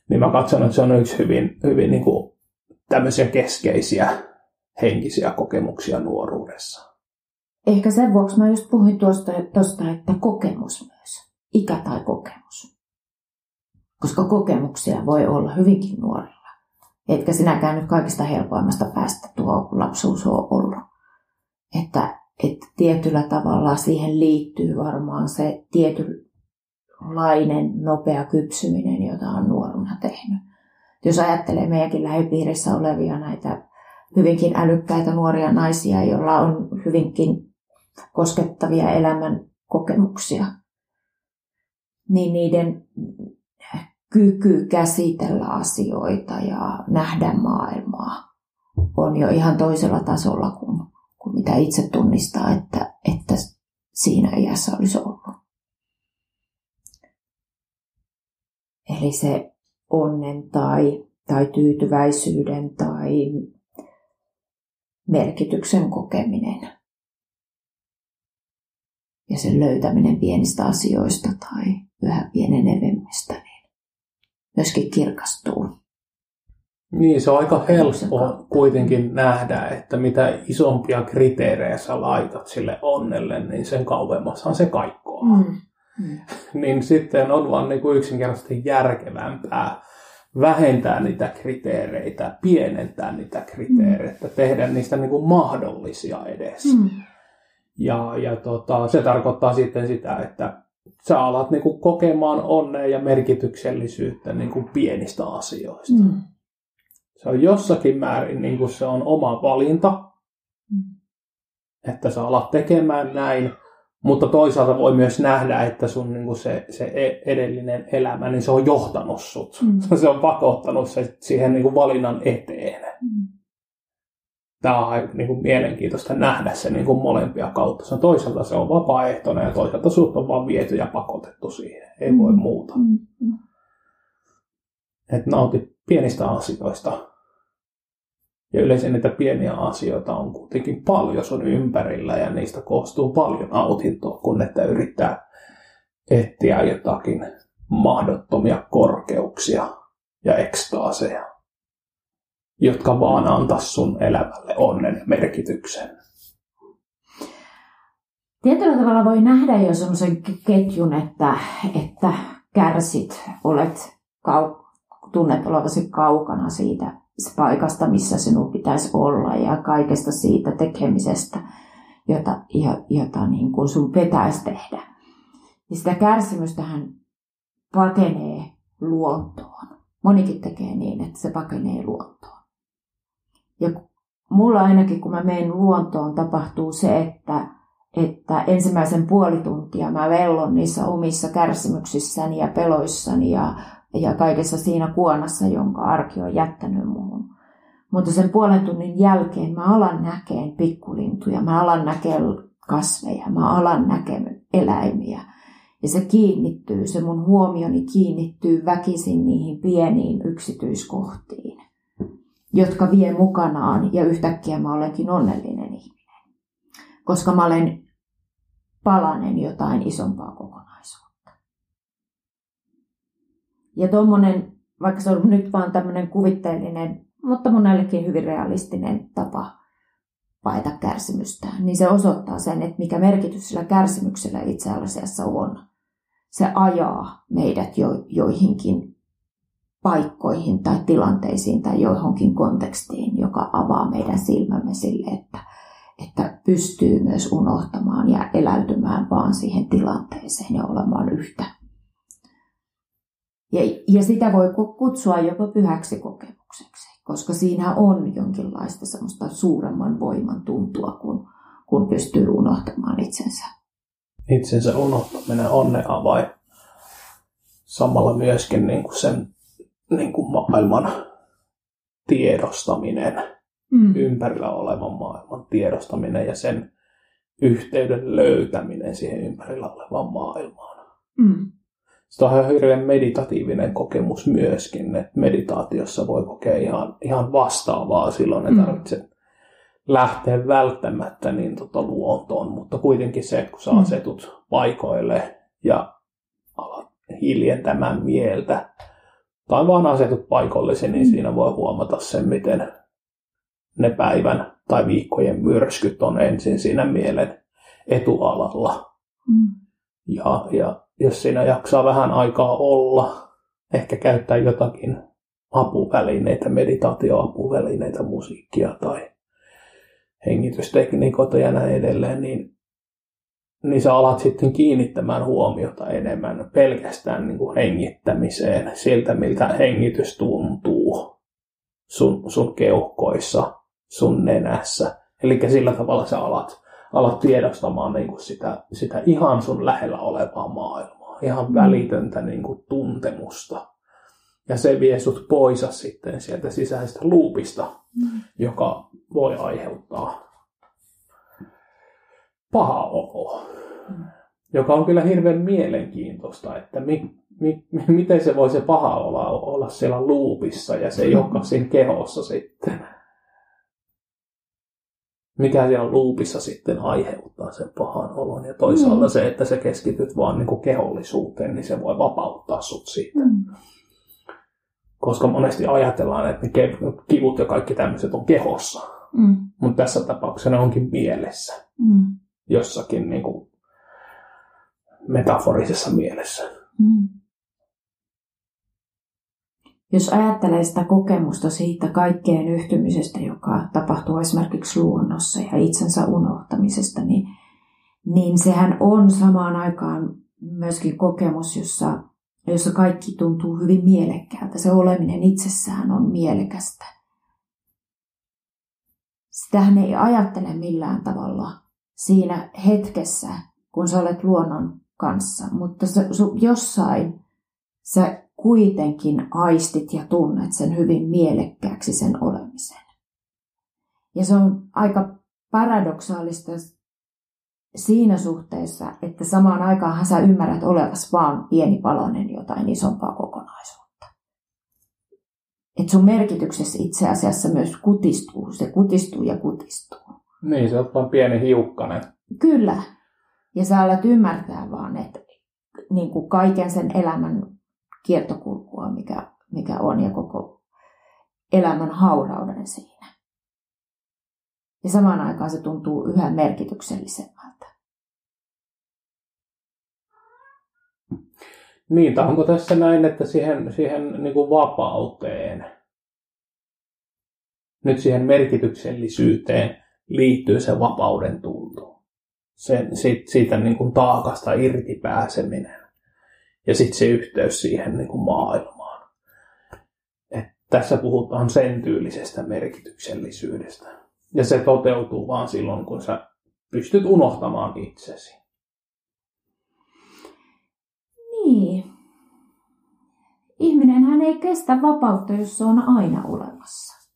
niin mä katson, että se on yksi hyvin, hyvin niin kuin tämmöisiä keskeisiä henkisiä kokemuksia nuoruudessa. Ehkä sen vuoksi mä just puhuin tuosta, tuosta että kokemus myös. Ikä tai kokemus. Koska kokemuksia voi olla hyvinkin nuorilla. Etkä sinäkään nyt kaikista helpoimmasta päästä tuo lapsuus on ollut. Että että tietyllä tavalla siihen liittyy varmaan se tietynlainen nopea kypsyminen, jota on nuoruna tehnyt. Jos ajattelee meidänkin lähipiirissä olevia näitä hyvinkin älykkäitä nuoria naisia, joilla on hyvinkin koskettavia elämän kokemuksia, niin niiden kyky käsitellä asioita ja nähdä maailmaa on jo ihan toisella tasolla kuin kuin mitä itse tunnistaa, että, että siinä iässä olisi ollut. Eli se onnen tai, tai tyytyväisyyden tai merkityksen kokeminen ja sen löytäminen pienistä asioista tai yhä pienenevemmistä, niin myöskin kirkastuu. Niin, se on aika helppo kuitenkin nähdä, että mitä isompia kriteerejä sä laitat sille onnelle, niin sen kauemmashan se kaikkoa. Mm. Mm. niin sitten on vaan niin kuin yksinkertaisesti järkevämpää vähentää niitä kriteereitä, pienentää niitä kriteereitä, mm. tehdä niistä niin kuin mahdollisia edes. Mm. Ja, ja tota, se tarkoittaa sitten sitä, että sä alat niin kuin kokemaan onnea ja merkityksellisyyttä niin kuin pienistä asioista. Mm. Se on jossakin määrin niin kuin se on oma valinta, mm. että sä alat tekemään näin, mutta toisaalta voi myös nähdä, että sun niin kuin se, se e-, edellinen elämä, niin se on johtanut sut. Mm. Se on pakottanut se siihen niin kuin valinnan eteen. Mm. Tämä on niin kuin mielenkiintoista nähdä se niin kuin molempia kautta. Se on toisaalta se on vapaaehtoinen ja toisaalta sut on vaan viety ja pakotettu siihen. Ei mm. voi muuta. Mm. mm. Et nauti pienistä asioista. Ja yleensä niitä pieniä asioita on kuitenkin paljon sun ympärillä ja niistä koostuu paljon nautintoa, kun että yrittää etsiä jotakin mahdottomia korkeuksia ja ekstaaseja, jotka vaan antaa sun elämälle onnen merkityksen. Tietyllä tavalla voi nähdä jo semmoisen ketjun, että, että kärsit, olet kau- tunnet olevasi kaukana siitä paikasta, missä sinun pitäisi olla ja kaikesta siitä tekemisestä, jota, jota niin kuin sun pitäisi tehdä. Ja sitä kärsimystähän pakenee luontoon. Monikin tekee niin, että se pakenee luontoon. Ja mulla ainakin, kun mä menen luontoon, tapahtuu se, että, että ensimmäisen puoli tuntia mä vellon niissä omissa kärsimyksissäni ja peloissani ja ja kaikessa siinä kuonassa, jonka arki on jättänyt muuhun. Mutta sen puolen tunnin jälkeen mä alan näkeen pikkulintuja, mä alan näkeen kasveja, mä alan näkeen eläimiä. Ja se kiinnittyy, se mun huomioni kiinnittyy väkisin niihin pieniin yksityiskohtiin, jotka vie mukanaan ja yhtäkkiä mä olenkin onnellinen ihminen. Koska mä olen palanen jotain isompaa kokonaisuutta. Ja tuommoinen, vaikka se on nyt vaan tämmöinen kuvitteellinen, mutta monellekin hyvin realistinen tapa paeta kärsimystä, niin se osoittaa sen, että mikä merkitys sillä kärsimyksellä itse asiassa on. Se ajaa meidät jo, joihinkin paikkoihin tai tilanteisiin tai johonkin kontekstiin, joka avaa meidän silmämme sille, että, että pystyy myös unohtamaan ja eläytymään vaan siihen tilanteeseen ja olemaan yhtä ja, ja sitä voi kutsua jopa pyhäksi kokemukseksi, koska siinä on jonkinlaista semmoista suuremman voiman tuntua, kun, kun pystyy unohtamaan itsensä. Itsensä unohtaminen ne avain. Samalla myöskin niin kuin sen niin kuin maailman tiedostaminen, mm. ympärillä olevan maailman tiedostaminen ja sen yhteyden löytäminen siihen ympärillä olevaan maailmaan. Mm. Se on hirveän meditatiivinen kokemus myöskin, että meditaatiossa voi kokea ihan, ihan vastaavaa silloin, mm. tarvitse lähteä välttämättä niin tota luontoon, mutta kuitenkin se, että kun sä mm. asetut paikoille ja alat hiljentämään mieltä, tai vaan asetut paikollisen, niin mm. siinä voi huomata sen, miten ne päivän tai viikkojen myrskyt on ensin siinä mielen etualalla. Mm. Ja, ja jos siinä jaksaa vähän aikaa olla, ehkä käyttää jotakin apuvälineitä, meditaatioapuvälineitä, musiikkia tai hengitystekniikoita ja näin edelleen, niin, niin sä alat sitten kiinnittämään huomiota enemmän pelkästään niin kuin hengittämiseen, siltä miltä hengitys tuntuu sun, sun keuhkoissa, sun nenässä. Eli sillä tavalla sä alat alat tiedostamaan niin kuin sitä, sitä ihan sun lähellä olevaa maailmaa, ihan mm. välitöntä niin kuin tuntemusta. Ja se vie sut pois sitten sieltä sisäisestä luupista, mm. joka voi aiheuttaa paha olo. Mm. Joka on kyllä hirveän mielenkiintoista, että mi, mi, miten se voi se paha olla, olla siellä luupissa ja se ei olekaan siinä kehossa sitten. Mikä siellä luupissa sitten aiheuttaa sen pahan olon. Ja toisaalta mm. se, että sä keskityt vaan niin kuin kehollisuuteen, niin se voi vapauttaa sut siitä. Mm. Koska monesti ajatellaan, että ne kivut ja kaikki tämmöiset on kehossa. Mm. Mutta tässä tapauksessa ne onkin mielessä. Mm. Jossakin niin kuin metaforisessa mielessä. Mm. Jos ajattelee sitä kokemusta siitä kaikkeen yhtymisestä, joka tapahtuu esimerkiksi luonnossa ja itsensä unohtamisesta, niin, niin sehän on samaan aikaan myöskin kokemus, jossa, jossa kaikki tuntuu hyvin mielekkäältä. Se oleminen itsessään on mielekästä. Sitähän ei ajattele millään tavalla siinä hetkessä, kun sä olet luonnon kanssa, mutta sä, jossain sä kuitenkin aistit ja tunnet sen hyvin mielekkääksi sen olemisen. Ja se on aika paradoksaalista siinä suhteessa, että samaan aikaan sä ymmärrät olevas vaan pieni palanen jotain isompaa kokonaisuutta. Että sun merkityksessä itse asiassa myös kutistuu, se kutistuu ja kutistuu. Niin, se on vain pieni hiukkanen. Kyllä. Ja sä alat ymmärtää vaan, että niin kuin kaiken sen elämän kiertokulkua, mikä, mikä on, ja koko elämän haurauden siinä. Ja samaan aikaan se tuntuu yhä merkityksellisemmältä. Niin, tai onko tässä näin, että siihen, siihen niin kuin vapauteen, nyt siihen merkityksellisyyteen liittyy se vapauden tuntu. Sen, siitä, siitä niin kuin taakasta irti pääseminen ja sitten se yhteys siihen niin kuin maailmaan. Et tässä puhutaan sen tyylisestä merkityksellisyydestä. Ja se toteutuu vaan silloin, kun sä pystyt unohtamaan itsesi. Niin. Ihminenhän ei kestä vapautta, jos se on aina olemassa.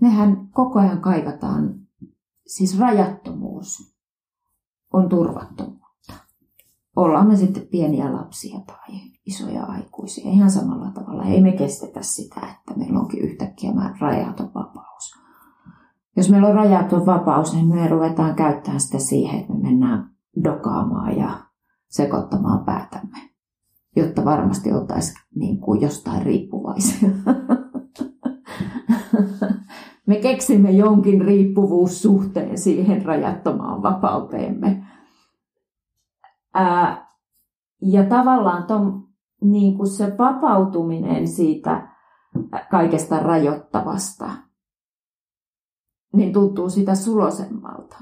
Mehän koko ajan kaivataan, siis rajattomuus on turvattomuus ollaan me sitten pieniä lapsia tai isoja aikuisia ihan samalla tavalla. Ei me kestetä sitä, että meillä onkin yhtäkkiä rajaton vapaus. Jos meillä on rajaton vapaus, niin me ruvetaan käyttämään sitä siihen, että me mennään dokaamaan ja sekoittamaan päätämme, jotta varmasti oltaisiin niin kuin jostain riippuvaisia. me keksimme jonkin riippuvuussuhteen siihen rajattomaan vapauteemme Ää, ja tavallaan ton, niin kuin se vapautuminen siitä kaikesta rajoittavasta, niin tuntuu sitä sulosemmalta.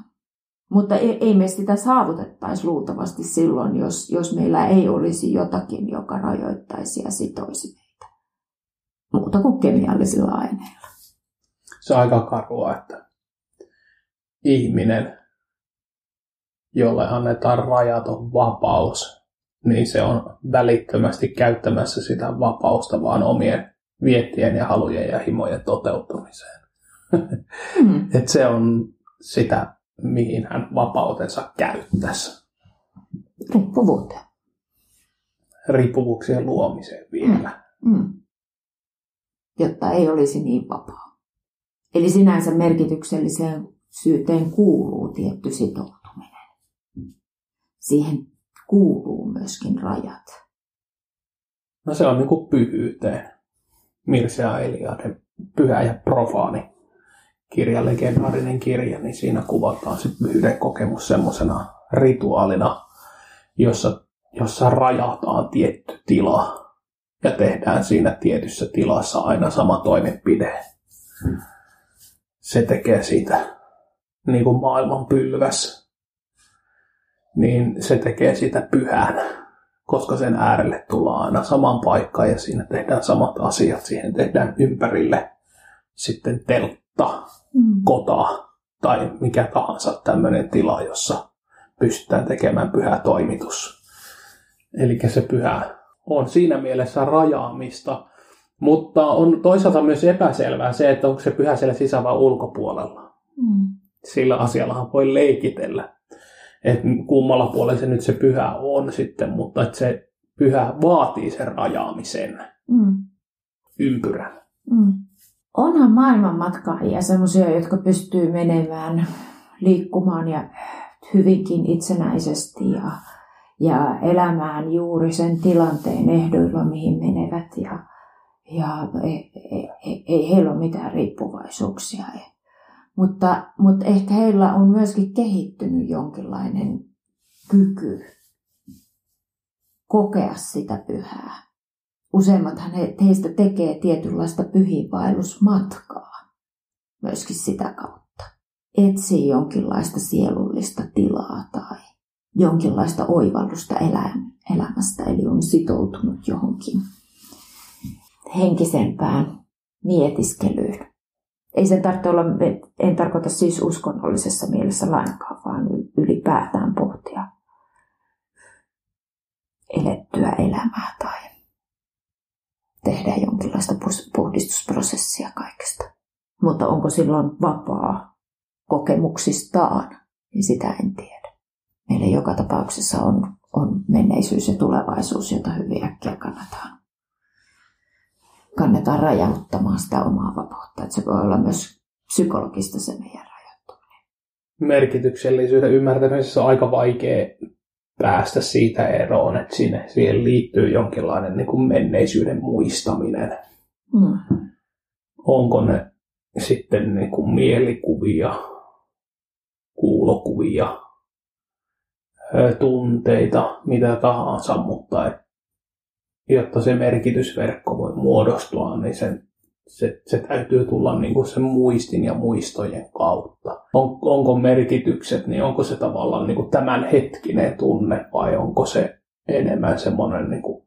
Mutta ei, ei me sitä saavutettaisi luultavasti silloin, jos, jos meillä ei olisi jotakin, joka rajoittaisi ja sitoisi meitä. Muuta kuin kemiallisilla aineilla. Se on aika karua, että ihminen jolle annetaan rajaton vapaus, niin se on välittömästi käyttämässä sitä vapausta vaan omien viettien ja halujen ja himojen toteuttamiseen. Mm. Et se on sitä, mihin hän vapautensa käyttäisi. Riippuvuuteen. Riippuvuuksien luomiseen vielä. Mm. Mm. Jotta ei olisi niin vapaa. Eli sinänsä merkitykselliseen syyteen kuuluu tietty sitoumus siihen kuuluu myöskin rajat. No se on niin kuin pyhyyteen. Mircea Eliade, pyhä ja profaani kirja, legendaarinen kirja, niin siinä kuvataan se pyhyyden kokemus semmoisena rituaalina, jossa, jossa rajataan tietty tila ja tehdään siinä tietyssä tilassa aina sama toimenpide. Se tekee siitä niin kuin maailman pylväs niin se tekee sitä pyhän, koska sen äärelle tullaan aina saman paikkaan ja siinä tehdään samat asiat. Siihen tehdään ympärille sitten teltta, mm. kota tai mikä tahansa tämmöinen tila, jossa pystytään tekemään pyhä toimitus. Eli se pyhä on siinä mielessä rajaamista, mutta on toisaalta myös epäselvää se, että onko se pyhä siellä sisä- vai ulkopuolella. Mm. Sillä asiallahan voi leikitellä että kummalla puolella se nyt se pyhä on sitten, mutta että se pyhä vaatii sen rajaamisen mm. ympyrän. Mm. onhan maailmanmatkaajia sellaisia, jotka pystyy menemään, liikkumaan ja hyvinkin itsenäisesti ja, ja elämään juuri sen tilanteen ehdoilla, mihin menevät. Ja, ja ei, ei, ei heillä ole mitään riippuvaisuuksia. Mutta, mutta ehkä heillä on myöskin kehittynyt jonkinlainen kyky kokea sitä pyhää. Useimmathan he, heistä tekee tietynlaista pyhiinvaellusmatkaa myöskin sitä kautta. Etsii jonkinlaista sielullista tilaa tai jonkinlaista oivallusta elämästä, eli on sitoutunut johonkin henkisempään mietiskelyyn. Ei sen tarvitse olla, en tarkoita siis uskonnollisessa mielessä lainkaan, vaan ylipäätään pohtia elettyä elämää tai tehdä jonkinlaista puhdistusprosessia kaikesta. Mutta onko silloin vapaa kokemuksistaan, niin sitä en tiedä. Meillä joka tapauksessa on, on menneisyys ja tulevaisuus, jota hyvin äkkiä kannataan, kannetaan rajauttamaan sitä omaa vapautta. Että se voi olla myös psykologista se meidän rajoittaminen. Merkityksellisyyden ymmärtämisessä on aika vaikea päästä siitä eroon, että sinne, siihen liittyy jonkinlainen niin kuin menneisyyden muistaminen. Mm. Onko ne sitten niin kuin mielikuvia, kuulokuvia, tunteita, mitä tahansa, mutta jotta se merkitysverkko voi muodostua, niin sen se, se täytyy tulla niin kuin sen muistin ja muistojen kautta. On, onko merkitykset, niin onko se tavallaan niin kuin tämänhetkinen tunne vai onko se enemmän semmoinen niin kuin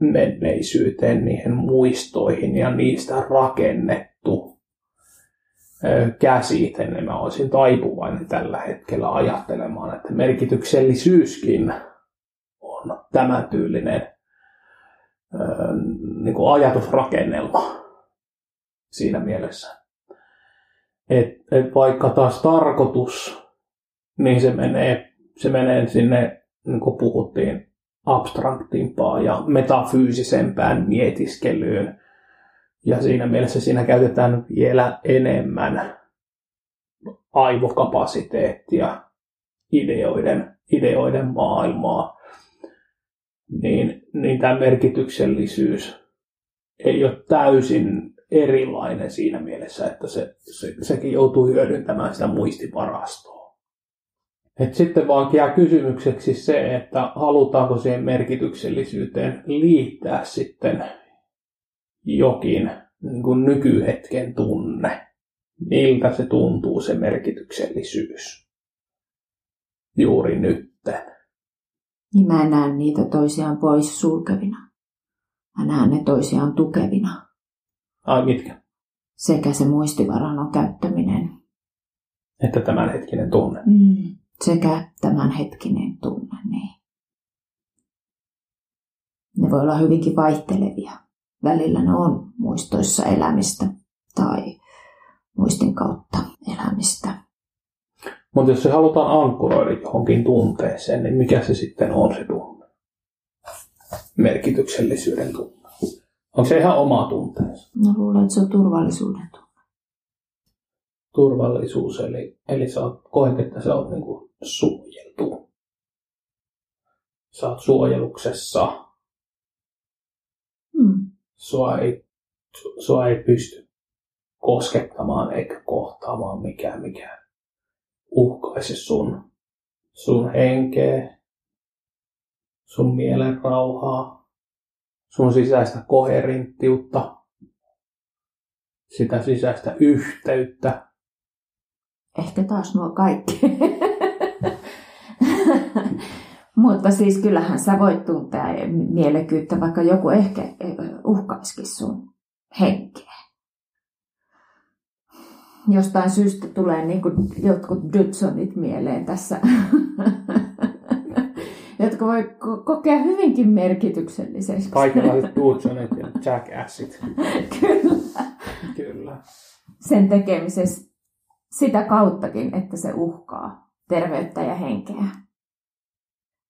menneisyyteen, niihin muistoihin ja niistä rakennettu käsite, niin mä olisin taipuvainen tällä hetkellä ajattelemaan, että merkityksellisyyskin on tämän tyylinen niin kuin ajatusrakennelma siinä mielessä. Et, et vaikka taas tarkoitus, niin se menee, se menee sinne, niin kuin puhuttiin, abstraktimpaan ja metafyysisempään mietiskelyyn. Ja siinä mielessä siinä käytetään vielä enemmän aivokapasiteettia, ideoiden, ideoiden maailmaa. Niin, niin tämä merkityksellisyys ei ole täysin erilainen siinä mielessä, että se, se, sekin joutuu hyödyntämään sitä muistivarastoa. Et sitten vaan jää kysymykseksi se, että halutaanko siihen merkityksellisyyteen liittää sitten jokin niin kuin nykyhetken tunne. Miltä se tuntuu se merkityksellisyys juuri nytten. Niin mä näen niitä toisiaan pois sulkevina. Mä näen ne toisiaan tukevina. Ai mitkä? Sekä se muistivarannon käyttäminen. Että tämänhetkinen tunne. Mm, sekä tämänhetkinen tunne, niin. Ne voi olla hyvinkin vaihtelevia. Välillä ne on muistoissa elämistä tai muistin kautta elämistä. Mutta jos se halutaan ankkuroida johonkin tunteeseen, niin mikä se sitten on se tunne? Merkityksellisyyden tunne. Onko se ihan oma tunteensa? No luulen, että se on turvallisuuden tunne. Turvallisuus, eli, eli sä oot, koet, että sä oot niinku suojeltu. Sä oot suojeluksessa. Hmm. Sua, ei, sua ei pysty koskettamaan eikä kohtaamaan mikään, mikään uhkaisi sun, sun henkeä, sun mielen rauhaa, sun sisäistä koherenttiutta, sitä sisäistä yhteyttä. Ehkä taas nuo kaikki. Mutta siis kyllähän sä voit tuntea mielekyyttä, vaikka joku ehkä uhkaisikin sun henkeä. Jostain syystä tulee niin kuin jotkut Dudsonit mieleen tässä jotka voi kokea hyvinkin merkitykselliseksi. Kaikenlaiset Dudesonit ja Jackassit. Kyllä. Kyllä. Sen tekemisessä sitä kauttakin, että se uhkaa terveyttä ja henkeä.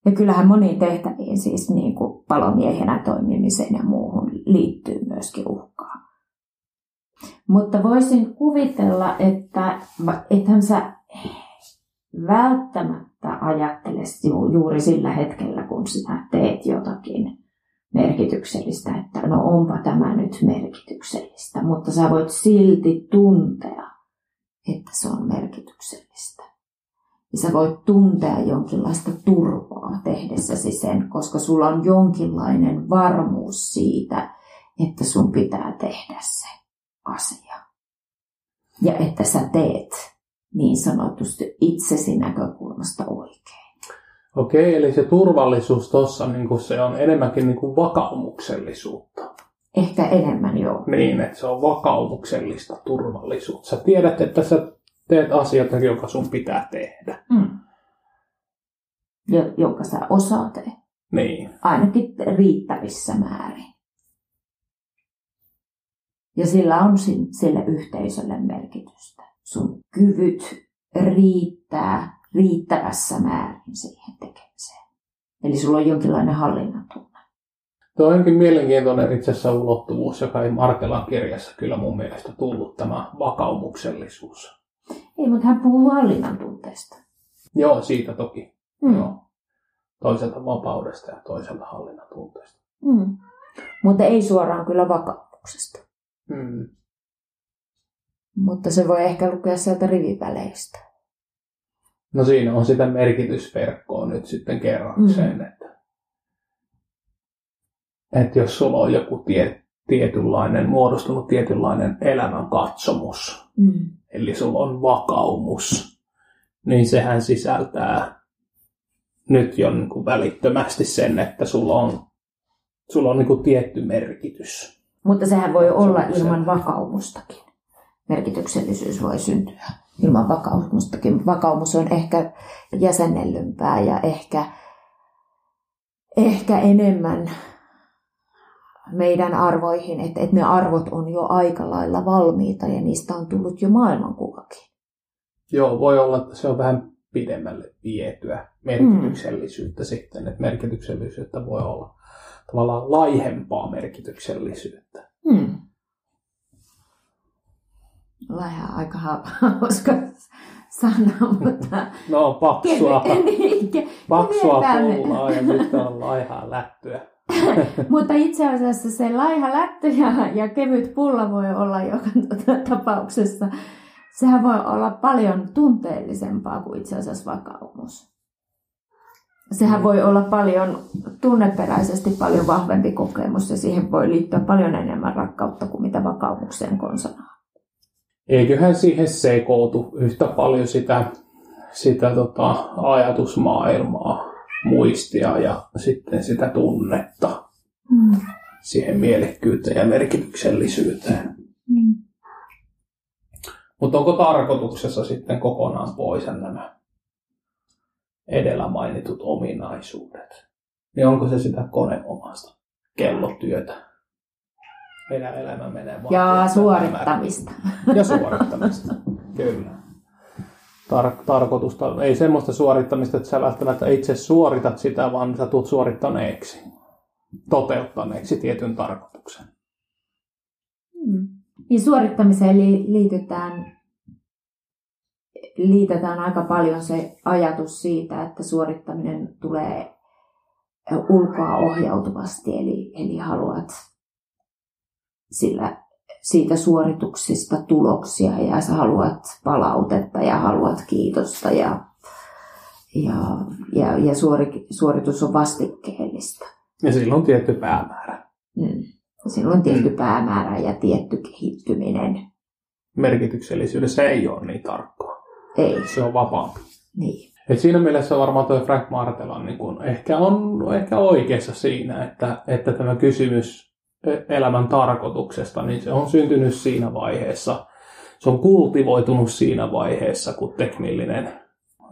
Ja kyllähän moniin tehtäviin, siis niin kuin palomiehenä toimimiseen ja muuhun, liittyy myöskin uhkaa. Mutta voisin kuvitella, että ethän sä välttämättä ajattele juuri sillä hetkellä, kun sinä teet jotakin merkityksellistä, että no onpa tämä nyt merkityksellistä, mutta sä voit silti tuntea, että se on merkityksellistä. Ja sä voit tuntea jonkinlaista turvaa tehdessäsi sen, koska sulla on jonkinlainen varmuus siitä, että sun pitää tehdä se asia. Ja että sä teet niin sanotusti itsesi näkökulmasta oikein. Okei, eli se turvallisuus tuossa niin se on enemmänkin niin kuin vakaumuksellisuutta. Ehkä enemmän, joo. Niin, että se on vakaumuksellista turvallisuutta. Sä tiedät, että sä teet asioita, joka sun pitää tehdä. Mm. jonka sä osaat tehdä. Niin. Ainakin riittävissä määrin. Ja sillä on sille yhteisölle merkitystä. Sun kyvyt riittää riittävässä määrin siihen tekemiseen. Eli sulla on jonkinlainen hallinnan tunne. Tuo onkin mielenkiintoinen itse asiassa ulottuvuus, joka ei Markelan kirjassa kyllä mun mielestä tullut, tämä vakaumuksellisuus. Ei, mutta hän puhuu hallinnan tunteesta. Joo, siitä toki. Mm. Joo. Toiselta vapaudesta ja toiselta hallinnan tunteesta. Mm. Mutta ei suoraan kyllä vakaumuksesta. Mm. Mutta se voi ehkä lukea sieltä riviväleistä. No siinä on sitä merkitysverkkoa nyt sitten kerrakseen, mm. että, että jos sulla on joku tie, tietynlainen, muodostunut tietynlainen elämän katsomus, mm. eli sulla on vakaumus, niin sehän sisältää nyt jo niin kuin välittömästi sen, että sulla on, sulla on niin kuin tietty merkitys. Mutta sehän voi olla ilman vakaumustakin. Merkityksellisyys voi syntyä ilman vakaumustakin. Vakaumus on ehkä jäsennellympää ja ehkä, ehkä enemmän meidän arvoihin, että, että ne arvot on jo aika lailla valmiita ja niistä on tullut jo maailmankuvakin. Joo, voi olla, että se on vähän pidemmälle vietyä merkityksellisyyttä mm. sitten, että merkityksellisyyttä voi olla tavallaan laihempaa merkityksellisyyttä. Mm. Laiha aika hauska sana, mutta... No, paksua, paksua pullaa ja nyt on laihaa lättyä. Mutta itse asiassa se laiha lättö ja, ja kevyt pulla voi olla joka tapauksessa. Sehän voi olla paljon tunteellisempaa kuin itse asiassa vakaumus. Sehän mm. voi olla paljon tunneperäisesti paljon vahvempi kokemus ja siihen voi liittyä paljon enemmän rakkautta kuin mitä vakaumukseen konsanaan. Eiköhän siihen sekoitu yhtä paljon sitä, sitä tota, ajatusmaailmaa muistia ja sitten sitä tunnetta mm. siihen mielekkyyteen ja merkityksellisyyteen. Mm. Mutta onko tarkoituksessa sitten kokonaan pois nämä edellä mainitut ominaisuudet? Niin onko se sitä koneomasta kellotyötä? Meidän elämä menee vaan. Ja suorittamista. Ja suorittamista, kyllä tar- tarkoitusta. Ei semmoista suorittamista, että sä välttämättä itse suoritat sitä, vaan sä tulet suorittaneeksi, toteuttaneeksi tietyn tarkoituksen. Hmm. Niin suorittamiseen liitytään, liitetään aika paljon se ajatus siitä, että suorittaminen tulee ulkoa ohjautuvasti, eli, eli haluat sillä siitä suorituksista tuloksia ja sä haluat palautetta ja haluat kiitosta ja, ja, ja, ja suori, suoritus on vastikkeellista. Ja sillä on tietty päämäärä. Mm. Sillä on tietty mm. päämäärä ja tietty kehittyminen. Merkityksellisyydessä ei ole niin tarkkaa. Ei. Se on vapaampi. Niin. Et siinä mielessä varmaan tuo Frank Martelan niin kun ehkä on ehkä oikeassa siinä, että, että tämä kysymys elämän tarkoituksesta, niin se on syntynyt siinä vaiheessa. Se on kultivoitunut siinä vaiheessa, kun teknillinen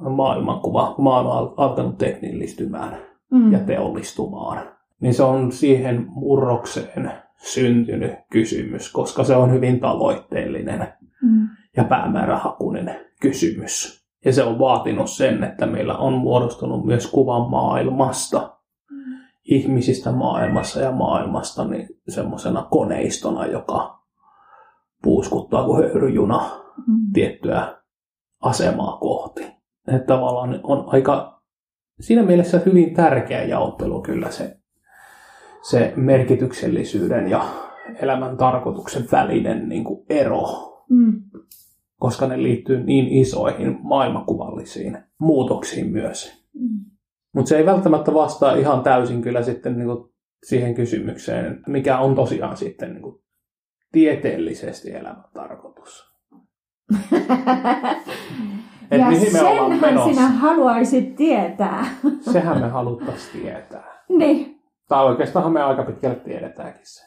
maailmankuva, kun maailma on alkanut teknillistymään mm. ja teollistumaan. Niin se on siihen murrokseen syntynyt kysymys, koska se on hyvin tavoitteellinen mm. Ja päämäärähakuinen kysymys. Ja se on vaatinut sen, että meillä on muodostunut myös kuvan maailmasta, ihmisistä maailmassa ja maailmasta niin semmoisena koneistona, joka puuskuttaa kuin höyryjuna Mm. tiettyä asemaa kohti. Että tavallaan on aika siinä mielessä hyvin tärkeä jaottelu kyllä se, se merkityksellisyyden ja elämän tarkoituksen välinen niin kuin ero, Mm. Koska ne liittyy niin isoihin maailmankuvallisiin muutoksiin myös. Mm. Mutta se ei välttämättä vastaa ihan täysin kyllä sitten niin kuin siihen kysymykseen, mikä on tosiaan sitten niin kuin tieteellisesti elämän tarkoitus. Et ja mihin me senhän menossa? sinä haluaisit tietää. Sehän me haluttaisiin tietää. niin. Tai oikeastaan me aika pitkälle tiedetäänkin se.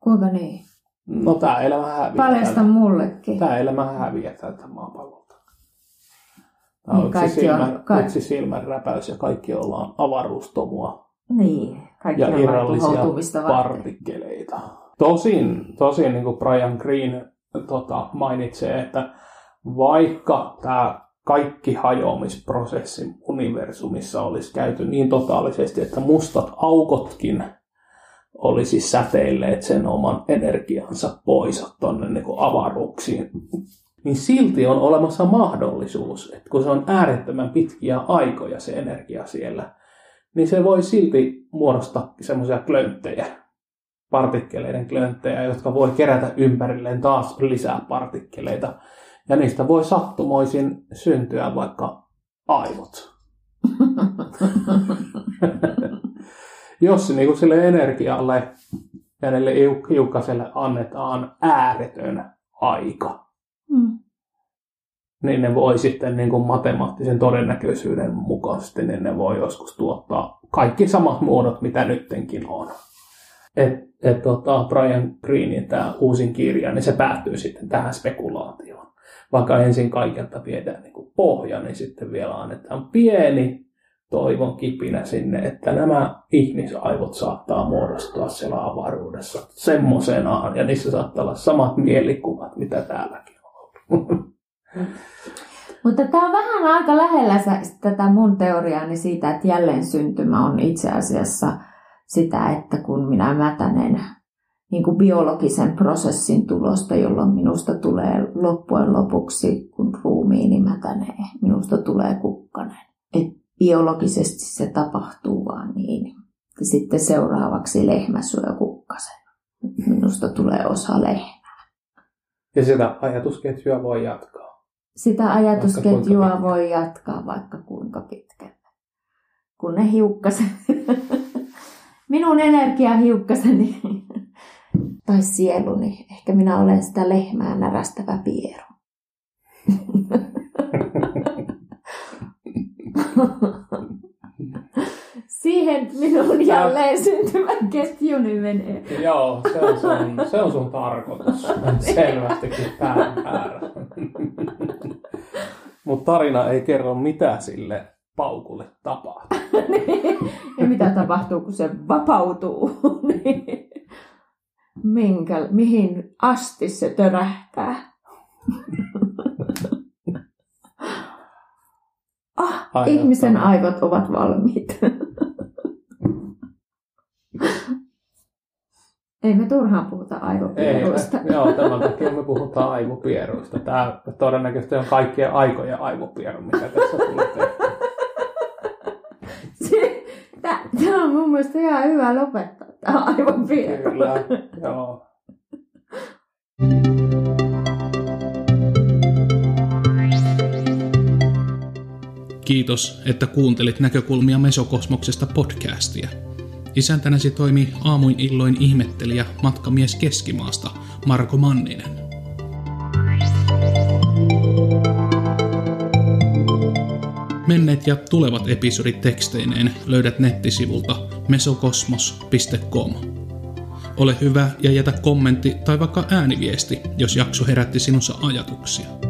Kuinka niin? No tämä elämä häviää. Paljasta tältä- mullekin. Tämä elämä häviää tältä maapallolta. Tämä Niin, on yksi, kaikki on- silmän, ka- yksi silmän räpäys ja kaikki ollaan avaruustomua Niin. Kaikki ja irrallisia partikkeleita. Tosin, tosin niin kuin Brian Green tota, mainitsee, että vaikka tämä kaikki hajoamisprosessi universumissa olisi käyty niin totaalisesti, että mustat aukotkin olisi säteilleet sen oman energiansa pois tuonne niin avaruuksiin, niin silti on olemassa mahdollisuus, että kun se on äärettömän pitkiä aikoja se energia siellä, niin se voi silti muodostaa semmoisia klönttejä, partikkeleiden klönttejä, jotka voi kerätä ympärilleen taas lisää partikkeleita. Ja niistä voi sattumoisin syntyä vaikka aivot. Jos niin kuin sille energialle ja niille hiuk- hiukkaselle annetaan ääretön aika, Mm. niin ne voi sitten niin kuin matemaattisen todennäköisyyden mukaisesti, niin ne voi joskus tuottaa kaikki samat muodot, mitä nyttenkin on. Et, et tota, Brian Greenin tämä uusin kirja, niin se päättyy sitten tähän spekulaatioon. Vaikka ensin kaikelta viedään niin kuin pohja, niin sitten vielä annetaan pieni toivon kipinä sinne, että nämä ihmisaivot saattaa muodostua siellä avaruudessa semmoisenaan, ja niissä saattaa olla samat mielikuvat, mitä täälläkin on. Mutta tämä on vähän aika lähellä tätä mun teoriaani siitä, että jälleen syntymä on itse asiassa sitä, että kun minä mätänen niin kuin biologisen prosessin tulosta, jolloin minusta tulee loppujen lopuksi, kun ruumiini mätänee, minusta tulee kukkanen. Et biologisesti se tapahtuu vaan niin. Ja sitten seuraavaksi lehmä syö kukkasen. Minusta tulee osa lehmää. Ja sitä ajatusketjua voi jatkaa. Sitä ajatusketjua voi jatkaa vaikka kuinka pitkälle. Kun ne hiukkaset, minun energiahiukkaseni tai sieluni, ehkä minä olen sitä lehmää närästävä Piero. Siihen minun jälleen syntymä ketjuni menee. Joo, se on sun, se on sun tarkoitus. Selvästikin päämäärä. Mutta tarina ei kerro mitä sille paukulle tapahtuu. ja mitä tapahtuu, kun se vapautuu? Niin Minkä, mihin asti se törähtää? ah, Aivan. ihmisen aivot ovat valmiit. Ei me turhaan puhuta Ei, aivopieruista. joo, tämän takia me puhutaan aivopieruista. Tämä todennäköisesti on kaikkien aikojen aivopieru, mikä tässä tulee. Tämä on mun mielestä ihan hyvä lopettaa tämä aivopieru. Kyllä, joo. Kiitos, että kuuntelit näkökulmia Mesokosmoksesta podcastia. Isäntänäsi toimii aamuin illoin ihmettelijä matkamies Keskimaasta Marko Manninen. Menneet ja tulevat episodit teksteineen löydät nettisivulta mesokosmos.com. Ole hyvä ja jätä kommentti tai vaikka ääniviesti, jos jakso herätti sinussa ajatuksia.